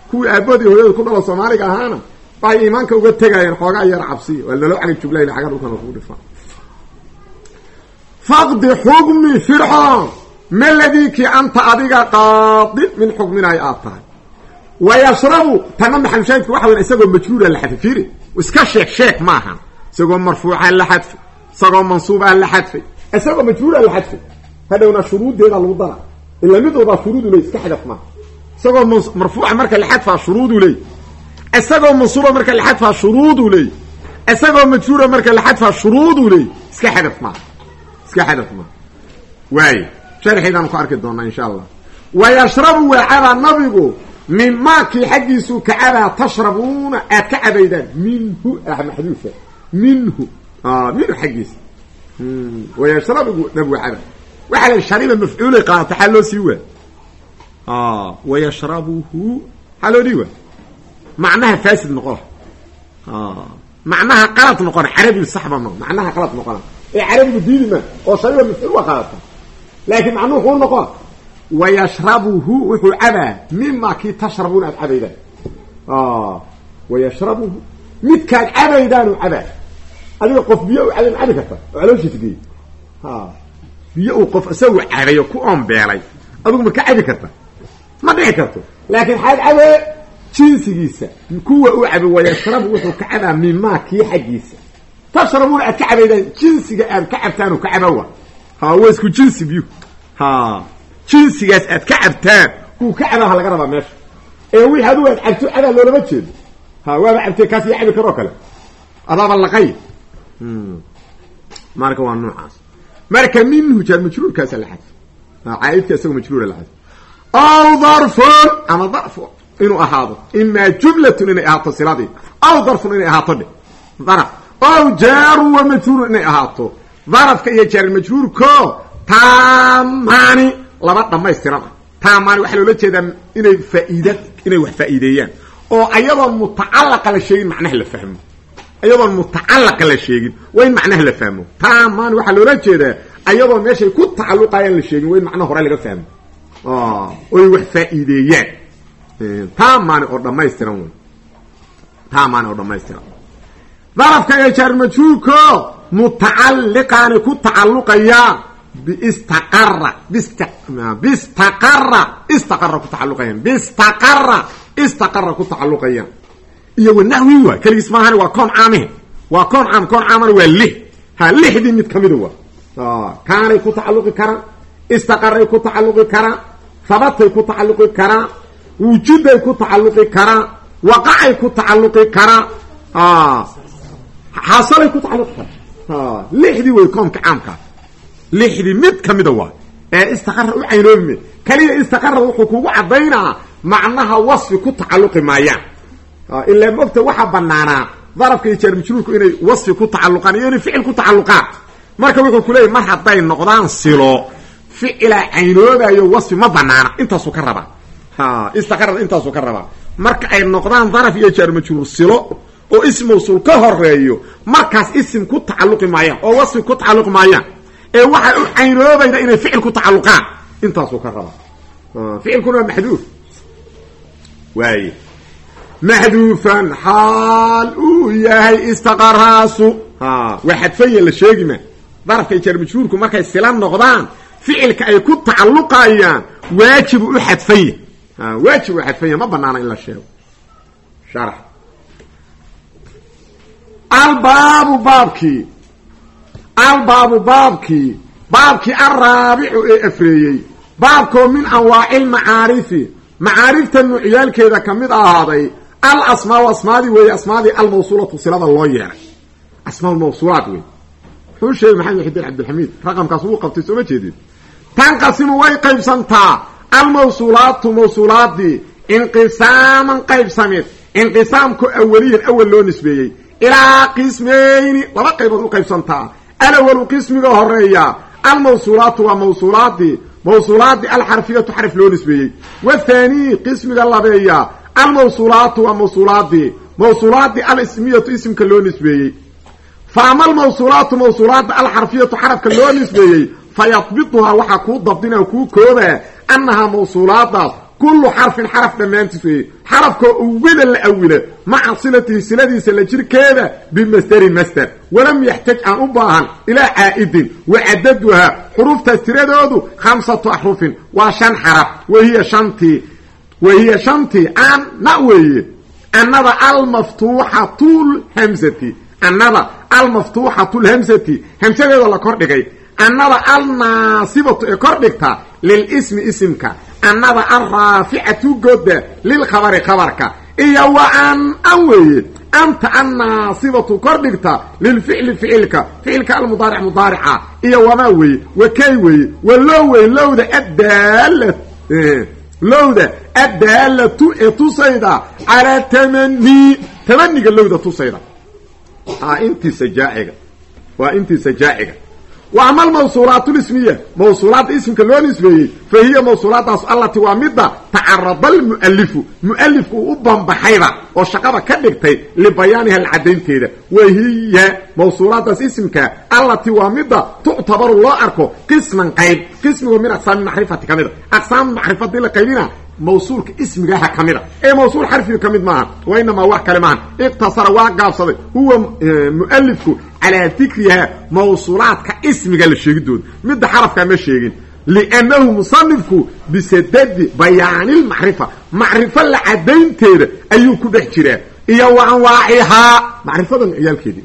Kuwii aabood iyo hooyada ku dhalo soomaaliga ahaana waxay iimaanka uga tegayeen xoogaa yar cabsiya waa naloo cali jublayl xagga dhulkan kugu dhifa. Faqdi xukmi fircoon maladikii anta adiga qaadin min xukminaay aad tahay. Wayashrabu tana maxalushaahidka waxa weya isagoo majhuura la xadfay fiiri iska sheeg sheeg maaha isagoo marfuuca la xadfay isagoo mansuuba la xadfay isagoo majhuura la xadfay hadhowna shuruuddeeda lagu dara. Ila mid walbaa shuruudu ley iska xadaf isagoo marfuuca marka la xadfaa shuruudu ley isagoo mansuuba marka la xadfaa shuruudu ley isagoo majhuura marka la xadfaa shuruudu ley iska xadaf iska xadaf maaha waay sharxiidaanu ku arki doonaa insha allah. Wayashrabu waa cabaa nabigu min maakii xaggiisuu ka cabaa tashrabuuna aad ka cabaydaan minhu ah maxduufa minhu. Minhu xaggiisa wayashrabigu nabigu cabaa waxaa la shariba mafcuulay qaadata xaa loo sii waa wayashrabuhu xaa loo dhii waa macnaha faasid noqona macnaha qalad noqona carabi saxba no macnaha qalad noqona ee carabigu diidi ma oo shariba mafcuul waa qaadata laakiin macnuhu kuu noqon. Wayashrabuhu wuxuu cabaa mima kii tashrabuuna aad cabaydaan. Wayashrabuhu midkaad cabaydaanu cabaa adiga qof biyo u cabay cabi karta oo calooshiisa geey biyo uu qof isagu cabayo ku oombeelay adigu ma ka cabi karta. Ma dhici karto. Laakiin xaad cabee jinsigiisa kuwa u cabay wayashrabu wuxuu ka cabaa mimaa kii xaggiisa. Tashrabuuna aad ka cabaydaan jinsiga aad ka cabtaanu ka cabawa ha waa isku jinsi biyu ha jinsigaas aad ka cabtaan kuu ka cabaa ha laga rabaa meesha. Ee wixii adigu aad cabto cabaa loolama jeedo. Ha waaba cabtee kaas iyo cabi karoo kale. Adaaba laqay marka waa noocaas. Marka minhu jaar majruurkaasa la xadfo. Caaidka isagoo majruura la aw darfun ama darfu inuu ahaado. Imaa jumlatun inay ahaato siladii. Aw darfun inay ahaato dhe daraf. Aw jaarun wa majruurun inay ahaato. Darafka iyo jaar majruurko taamaani laba dhamaystiran ah taamaani waxaa loola jeedaa inay faa'iida inay wax faa'iideeyaan. Oo ayadoon mutacalaqa la sheegin macnaha la fahmo ayadoon mutacalaqa la sheegin waa in macnaha la fahmo. Taamaani waxaa loola jeedaa ayadoon meeshay ku tacalluqayaan la sheegin waa in macnaha hore laga fahmo. Oy wax faa'iideeyaan. Taamaani oo dhamaystiran wey taamaani oo dhamaystiran darafka iyo jaar majhuurko mutacalliqaani ku tacalluqayaan. Bistaqara bistaqara istaqara ku tacalluqayaan. Bistaqara istaqara ku tacalluqayaan iyo wanaxwi waa keligiis maahan waa koon caamihe waa koon caam koon caamana waa lix. Ha lixdii mid kamida waa. Kaanay ku tacalluqi karaan istaqaray ku tacalluqi karaan habatay ku tacalluqi karaan wujuday ku tacalluqi karaan waqacay ku tacalluqi karaan. Xaasalay ku tacalluqi karaan. Lixdii way koonka caamkaa lixdii mid ka mida waa. Ee istaqara u caynoobime keliya istaqara wuxuu kugu caddaynaa macnaha wasfi ku tacalluqi maayaan ilaa mogta waxaa banaanaa darafka iyo jaarmajruurku inay wasfi ku tacalluqaan iyo inay ficil ku tacalluqaan. Marka wuxuu ku leeyay mar hadday noqdaan silo ficilaa caynoobayo wasfi ma banaana. Intaasuu ka rabaa. Istaqarada intaasuu ka rabaa marka ay noqdaan daraf iyo jaarmajruur silo oo ism mawsuul ka horeeyo markaas isim ku tacalluqi maayaan oo wasfi ku tacalluqi maayaan ee waxay u caynoobayda inay ficil ku tacalluqaan. Intaasuu ka rabaa. Ficilkuna waa maxduuf waaye maxduufan xaal uu yahay istaqaraasu waa xadfanya la sheegima darafka iyo jaarmajhuurku markay sila noqdaan ficilka ay ku tacalluqayaan waajibu u xadfanya waajib u xadfanya ma banaana in la sheego. Sharax albaabu baabkii albaabu baabkii baabkii alraabicu ee afreeyey. Baabkoo min anwaaci lmacaarifi macaarifta nuucyaalkeeda ka mid ahaaday al asmaau asmaadii weeye asmaadii almawsuulatu silada loo yeelay. Asmaa mawsuulaat wey muxuu sheegay maxamed xidin cabdilxamiid? Raqamkaas wuu qabtay sooma jeedid tanqasimu way qaybsantaa. Almawsuulaatu mawsuulaadii inqisaaman qaybsamid. Inqisaamku awaliyan awal loo nisbeeyey. Ilaa qismayni laba qaybood u qaybsantaa. Alawalu qismiga horreeya almawsuulaatu waa mawsuulaadii. Mawsuulaadii alxarfiyatu xarf loo nisbeeyey. Wathani qismiga labeeya almawsuulaatu waa mawsuulaadii mawsuulaadii alismiyatu isimka loo nisbeeyey. Fa ama almawsuulaatu mawsuulaada alxarfiyatu xarafka loo nisbeeyey fa yadbituhaa waxaa kuu dabdina kuu koobaa annahaa mawsuulaadaas kullu xarfin xaraf dhammaantiis weeye. Xarafkoo uwila la awila maca silatihi siladiisa la jirkeeda bimasderin masder walam yaxtaj aan u baahan ilaa caa'idin wa cadaduhaa xuruuftaas tiradoodu khamsatu axrufin waa shan xaraf wahiya shantii wahiya shantii anna weeye annada almaftuuxatu lhamsati annada almaftuuxatu lhamsati hamsadeeda la kordhigay annada alnaasibatu ee kor dhigta lilismi isimka annada alraaficatu goda lilkhabari khabarka iyo wa an an weeye anta annaasibatu kor dhigta lilficli ficilka ficilka almudaaric mudaarica iyo wamaa weeye wa kay weeye wa loo weye lowda addaala lowda addaalatu ee tusayda calaa tamani tamaniga lowda tusayda intiisa jaaciga waa intiisa jaaciga wa ama almawsuulaat lismiya mawsuulaadda isimka loo nisbeeyey fa hiya mawsuulaadaas allati waa midda tacarada almu'alifu mu'alifku uu u bambaxayba oo shaqada ka dhigtay libayaaniha lcadaynteeda wa hiya mawsuulaadaas isimka allati waa midda tuctabaru loo arko qisman qayb. Qismigo min aqsaami macrifati ka mida aqsaam macrifadii qaybina mawsuulka ismigaha ka mida ee mawsuul xarfiga ka mid maaha wa inamaa wax kale maaha. Iqtasara waa gaabsaday. Huwa mu'alifku calaa dikrihaa mawsuulaadka ismiga la sheegidooda midda xarafkaa ma sheegin. Liannahu musanifku bisadadi bayaanilmacrifa macrifo la cadaynteeda ayuu ku dhex jiraa. Iyo wa anwaacihaa. Macrifadan ciyaalkeedii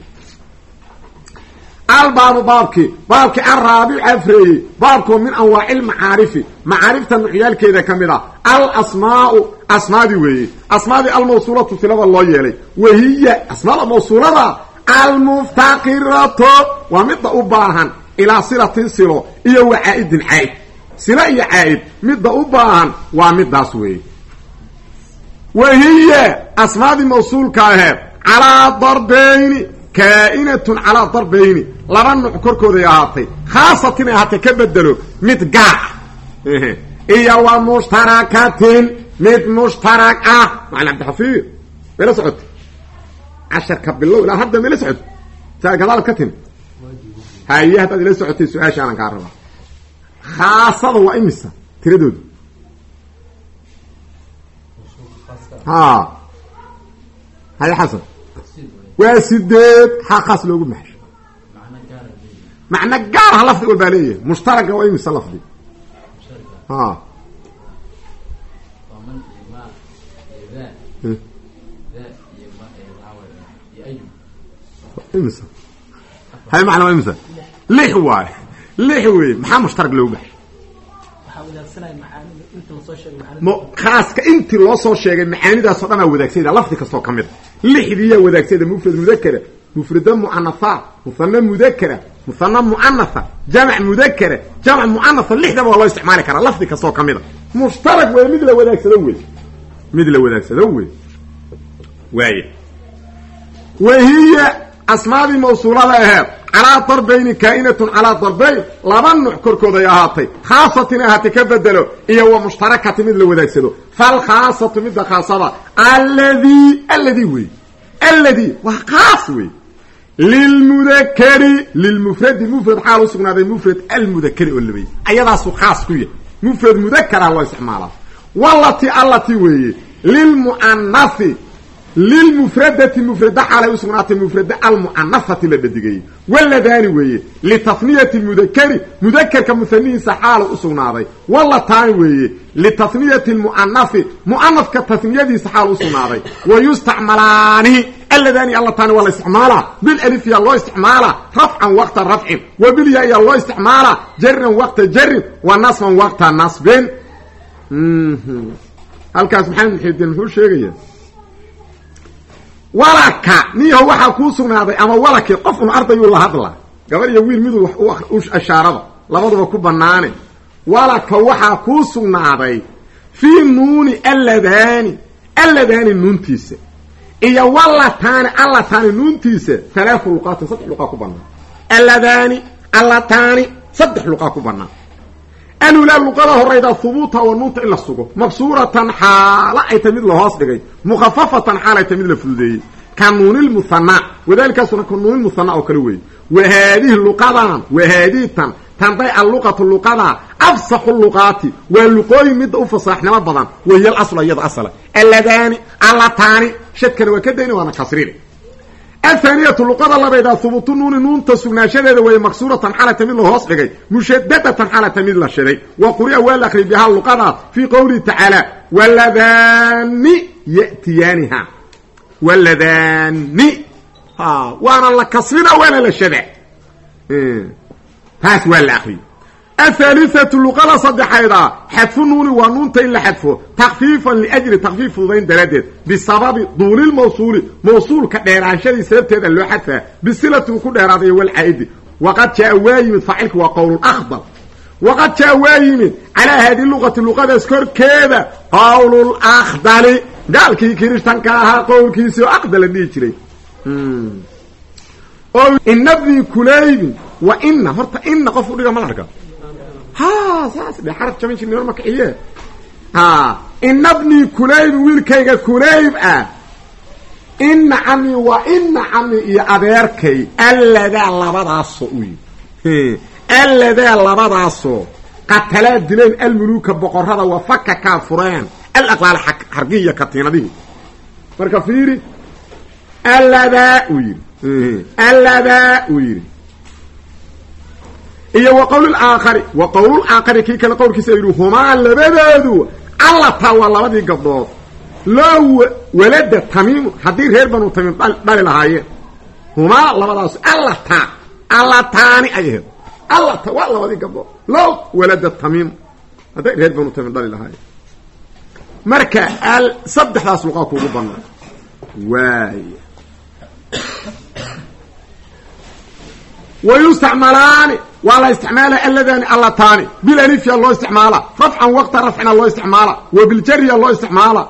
albaabu baabkii baabkii araabic afreeyey. Baabkoo min anwaaci lmacaarifi macaarifta nucyaalkeeda ka mid ah. Alasmaau asmaadii weeye asmaadii almawsuulatu silada loo yeelay. Wahiya asmaada mawsuulada. Almuftaqiratu waa midda u baahan ilaa silatin silo iyo wa caa'idin caa'id silo iyo caa'id midda u baahan waa midaas weeye wahiya asmaadii mawsuulka aheed calaa darbeyni kaa'inatun calaa darbayni. Laba nuuc korkooday ahaatay. Khaasatin ay ahaatay ka bedelo mid gaar. Ah iyo wa mushtarakatin mid mushtarak ah. Macali cabdixafiid mayla socota casharka bilow ilaa hadda mayla socota saa gadaal ka timi haye haddaad ila socotay su'aasha aanan kaa rabaa. Khaasada waa imisa? Tiradooda ha haye xasan waa sideed xaa khaas loogu maxsho macno gaar ha lafdi walbaa leeyahay. Mushtaraga waa imisa lafdi. Ha imisa hay macna waa imisa lix waay. Lix wey maxaa mushtarag loogu baxsho khaaska intii loo soo sheegay macaanidaasoo dhan aa wadaagsanayda. Lafdi kastoo ka mid. a lixdiiyaa wadaagsanayda mufrad mudakara mufrada mucanatha muhana mudakara muhana mucanatha jamac mudakara jamac mucanatha lixdaba waa loo isticmaali karaa lafdi kastoo ka mid a mushtarag wey mid la wadaagsado wey. Mid la wadaagsado wey. Waaya wahiya asmaadii mawsuulada aheed calaa darbayni kaa'inatun calaa darbayn laba nuuc korkooday ahaatay. Khaasatin ahaatay ka bedelo iyo wa mushtarakati mid la wadaagsado. Falkhaasatu midda khaasada alladii alladii wey alladii waa khaas wey lilmudakari lilmufradi mufrad xaal u sugnaaday mufrad almudakari oo labay ayadaasu khaas ku yahay. Mufrad mudakara loo isticmaalaa. Walati allati weeye lilmu'anathi lilmufradati mufrada xaalay u sugnaatay mufrada almucanafati la dhadigayey waladaani weeye litaniyati mudakari mudakerka muanihiisa xaala u sugnaaday walataani weeye litaniyati muanafi muanafka taniyadiisa xaal u sugnaaday wa yustacmalaani aladaani allataani waa la isticmaalaa bilif yaa loo isticmaalaa rafcan waqta rafcin wa bilya yaa loo isticmaalaa jaran waqta jarin wa nasban waqta nasbin halkaas maxamed muxidiin walaka niyaho waxaa kuu sugnaaday ama walaki qof un ardayuu la hadla. Gabar iyo wiil miduu wax u ashaarada labaduba ku banaane walaka waxaa kuu sugnaaday fii nuuni alladaani alladaani nuuntiisa iyo walataani allataani nuuntiisa halaatu luqaatin saddex luqaa ku banaan alladaani allataani saddex luqaa ku banaan alulaa luqada horayda hubuuta wa nuunta in la sugo. Mabsuuratan xaala ay tahay mid la hoos dhigay. Mukhafafatan xaal ay tahay mid la fududeeyey. Ka nuunilmuhanaa wadaalikaasuna ka nuunilmuhanaa oo kale weeye wa haadihi luqadan wa haadihi tan. Tanday alluqatu luqada afsaxu luqaati. Waa luqooyin midda u fasaaxnimo badan. Wahiy alasla iyada asla alladaani allataani. Shadkana waa ka dayna waana kasrine athaaniyatu luqada labayda hubuutu nuuni nuunta sugnaanshadeeda weeye maksuuratan xalata mid la hoos dhigay mushadadatan xalata mid la shiday wa quri'a waa la akri bihaa luqadaas fii qowlihi tacaala waladaani ya'tiyaaniha waladaani waana la kasrina waana la shada taas waa la akriyo athaalithatu luqada saddexayda xadfu nuuni waa nuunta in la xadfo takfiifan liajli takfiif fududayn daraaddeed bisababi duulilmawsuuli mawsuulka dheeraanshadii sababteeda loo xadfaa bisilati uu ku dheeraaday walcaa'idi waqad jaa waa yimid faacilka waa qowlulakhdal waqad jaa waa yimid calaa haadihi luqati luqadaas korkeeda qowlulakhdali gaalkii kirishtanka ahaa qowlkiisii oo akdala dhihi jiray oo ina bni kulaybin wa ina horta ina qof udhiga ma la arka ha saas dhe xaraf jaban jir niman makaxiye ha ina bni kulaybi wiilkayga kulayb ah. Ina cami wa ina cami iyo adeerkay alladaa labadaasoo u yii alladaa labadaasoo qatalaa dileen almuluuka boqorada wa faka kaa fureen alaqlaal xargihi iyo iyo wa qowlilaakhari wa qowlulaakari kii kale qowlkiisa yidhi humaa labadoodu allataa waa labadii gabdhood. Loo walada tamiimu haddii reer banu tamiim dhali lahaayeen humaa labadaas allataa allataani ay ahayd. Allata waa labadii gabdhood. Loo walada tamiimu hadday reer banu tamiim dhali lahaayeen marka saddexdaas luqaa kuugu banaan waay wayustacmalaani waa la isticmaala alladani allataani. Bilalifya loo isticmaala rafcan waqta rafcina loo isticmaala wa biljariya loo isticmaala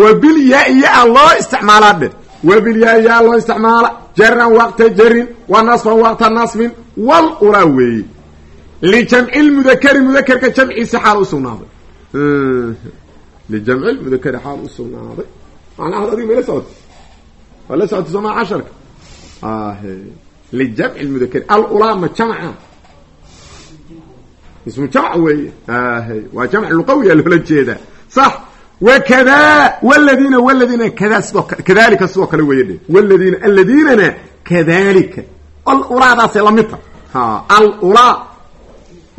wa bilyaa-iya loo isticmaalaa dhe wa bilyaa-iya loo isticmaala jaran waqta jarin wa nasban waqta nasbin wal ulaa weeye lijamci lmudakari mudakerka jamciisi xaal u sugnaaday. Lijamci lmudakari xaal u sugnaaday. Macnaha adiga ma la socota waa la socota somaa casharka lijamci lmudakari alulaa ma jamca ismu jamc weeye waa jamc luqawiya loola jeedaa sax wakada wladiina wladiina kada sidoo kadalika sidoo kale weeye dhe wladiina aladiinana kadalika alulaadaasay lamidta ha alulaa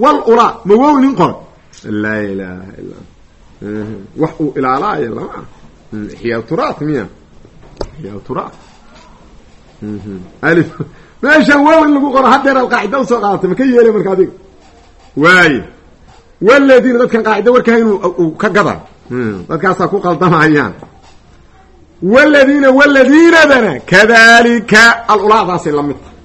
wlulaa ma wow nin qor laa ilaha illa wax uu ilaalaayo lama ixyaa turaat miya ixyaa turaat wow in lagu qoro haddeer alqaacida u soo qaadatay ma ka yeelay marka adiga? Waaye waladiina dadkan qaacida warkaha inuu ka gada dadkaasaa ku qaldamayaan waladiina waladiinadana kadalika alulaadaasay la mid tahay.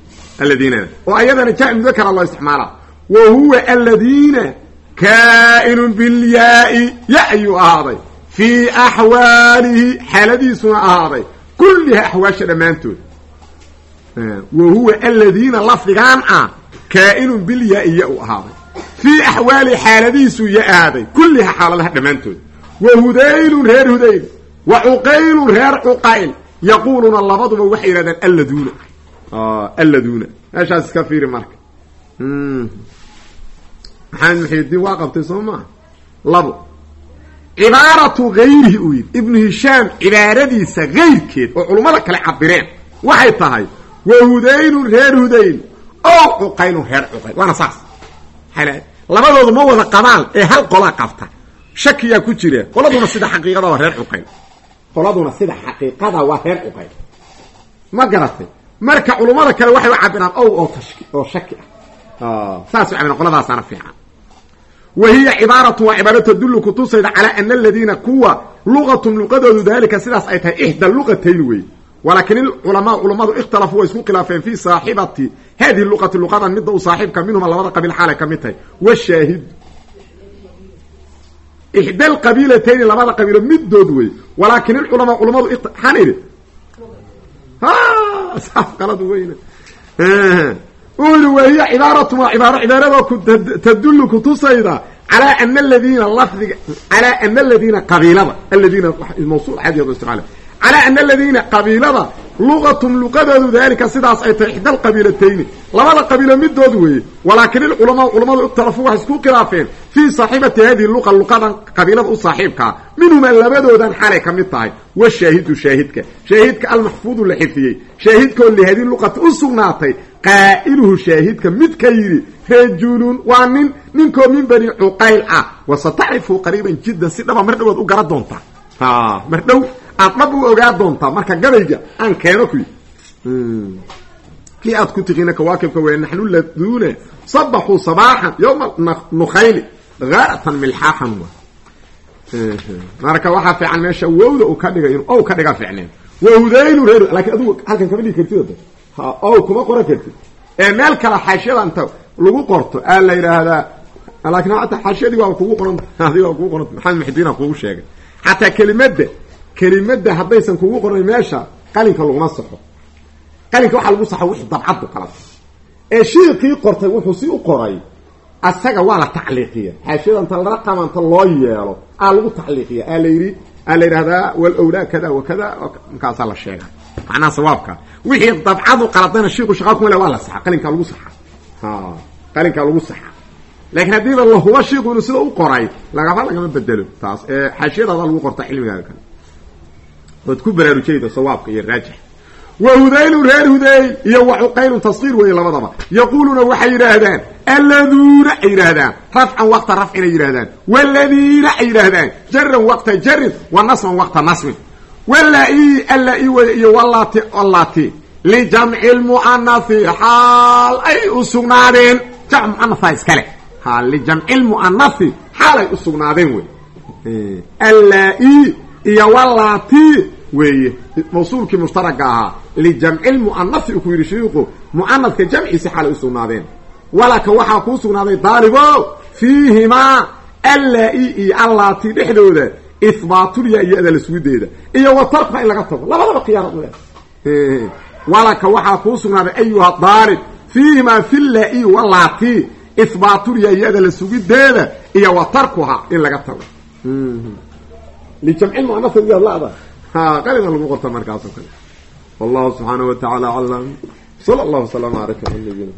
Aladiinana oo ayadana jaa mudakara loo isticmaala. Wa huwa aladiina kaa'inun bilyaa-i ya ayuu ahaaday. Fii axwaalihi xaaladiisuna ahaaday. Kulliha axwaasha dhammaantood wa huwa aladiina lafdigaan ah kaa'inun bilyaa-i ya u ahaaday. Fii axwaalihi xaaladiisuu ya ahaaday kulliha xaaladaha dhammaantood. Wa hudaylun reer hudayl wa cuqaylun reer cuqayl yaquuluuna labaduba waxay yidhahdaan alladuuna alladuuna meeshaas iska fiiri marka. Maxamed muxidiin waa qabtay soo maa labo. Cibaaratu gayrihi uu yidhi. Ibnu hishaam cibaaradiisa gayrkeed oo culummada kale cabireen waxay tahay wa hudaylun reer hudayl oo cuqaylun reer cuqayl waana saas. Labadoodu ma wada qabaan ee hal qolaa qabta. Shakiyaa ku jira qoladuna sida xaqiiqada waa reer cuqayl qoladuna sida xaqiiqada waa reer cuqayl ma garatay. Marka culummada kale waxay u cabiraan ow oo oo shaki ah. Saas cabiraan qoladaasaana fiican. Wa hiya cibaaratu waa cibaaro tadullu kutusayda calaa ana aladiina kuwa luqatun luqadoodu daalika sidaas ay tahay ixda luqatayn wey walaakin ilculamaa culamadu ikhtalafuu way isku khilaafeen fii saaxibati hadihi luqati luqadan midda uu saaxiibka minhuma labada qabiil xaalay ka mid tahay washaahid ixda alqabiilatayni labada qabiilo middood wey walaakin ilculamaa culamadu waxaan idhi saas qalad weyne uu yihi wahiya cibaaratuma cibaaro cibaarado ku tadullu kutusayda calaa ana aladiina lafdiga calaa ana aladiina qabiilada aladiina mawsul xadiado istiqaala calaa ana aladiina qabiilada luqatum luqadoodu daalika sidaas ay tahay ixda alqabiilatayni labada qabiilo midood weeye walaakin ilculamaa culamadu ikhtalafuu waxay isku khilaafeen fii saaxibati hadihi luqa luqadan qabiilada u saaxiibkaa minhumaa labadoodan xalay ka mid tahay. Washaahidu shaahidka. Shaahidka almaxfuudu la xifdiyey. Shaahidkoo lihadii luqati u sugnaatay qaa'iluhu shaahidka mid ka yidhi rajulun waa nin ninkoo min bani cuqayl ah. Wasatacrifu qariiban jiddan si dhaba mar dhawood u gara doontaa mar aad dhab u ogaa doontaa marka gabayga aan keeno ku kii aad ku tiqiina kawaakibka wey naxnu laduuna sabaxuu sabaaxan yowma nukhayli gaaratan milxaaxan marka waxaa fiican meesha wowda uu ka dhigay in ow ka dhiga ficneen wahudaylu reer laakiin adigu halkan kama dhigi kartid ha ow kuma qoran kartid. Ee meel kale xaashiyada lagu qorto aa la yidhaahdaa laakiin hataa xaashiyadii waa kugu qoran adi waa kugu qoran maxamed muxidiina kugu sheegay. Xataa kelimadda kelimadda haddaysan kugu qoran meesha qalinka laguma saxo. Qalinka waxaa lagu saxo wixii dabcaddu qalad ee shiiqii qortay wuxuu si u qoray asaga waa la tacliiqiya. Xaashiyada inta raqama inta loo yeelo aa lagu tacliiqiya. Aa la yidhi aa la yidhahdaa walowlaa kada wa kada markaasaa la sheega macnaha sawaabka. Wixii dabcadu qaladana shiiku shaqaa kuma le waa la saxa qalinkaa lagu saxa qalinkaa lagu saxa laakiin haddiiba lahuba shiiku inuu sida u qoray lagaba lagama bedelo taas. Ee xaashiyadaada lagu qorta cilmigaaga kale oad ku baraarujayda sawaabka iyo raajix wa hudaylu reer hudayl iyo wa cuqaylun taskiir weeye labadaba. Yaquuluuna waxay yidhaahdaan alladuuna ay rafcan waqta rafcinay yidhahdaan waladiina ay yidhaahdaan. Jaran waqta jarin wa nasban waqta nasbin wala-i alla-i weye iyo walaati walaati lijamci lmu'anafi xaal ay u sugnaadeen. Jamc mu'anafa iskale. Ha lijamci lmu'anafi xaal ay u sugnaadeen wey iyo walaati weeye mawsuulkii mushtaraga ahaa lijamci lmu'anafi uu ku yidhi shiiku mu'anadka jamciisi xaalay u sugnaadeen. Walaka waxaa kuu sugnaaday daalibo fiihimaa alla-i iyo allaati dhexdooda ihbaatulya ya-da la sugideeda iyo wa tarkuha in laga tago. Labadaba khiyaarad u leh. Walaka waxaa kuu sugnaaday ayuha daalib fiihimaa fi la-i walaati ihbaatulya ya-da la sugideeda iyo wa tarkuha in laga tago ljamci muanasin iyaad lada ha qalina lagu qorta markaas oo kale wallahu subxaana wa tacaala aclam sala allahu wasalama aleyka nabiyina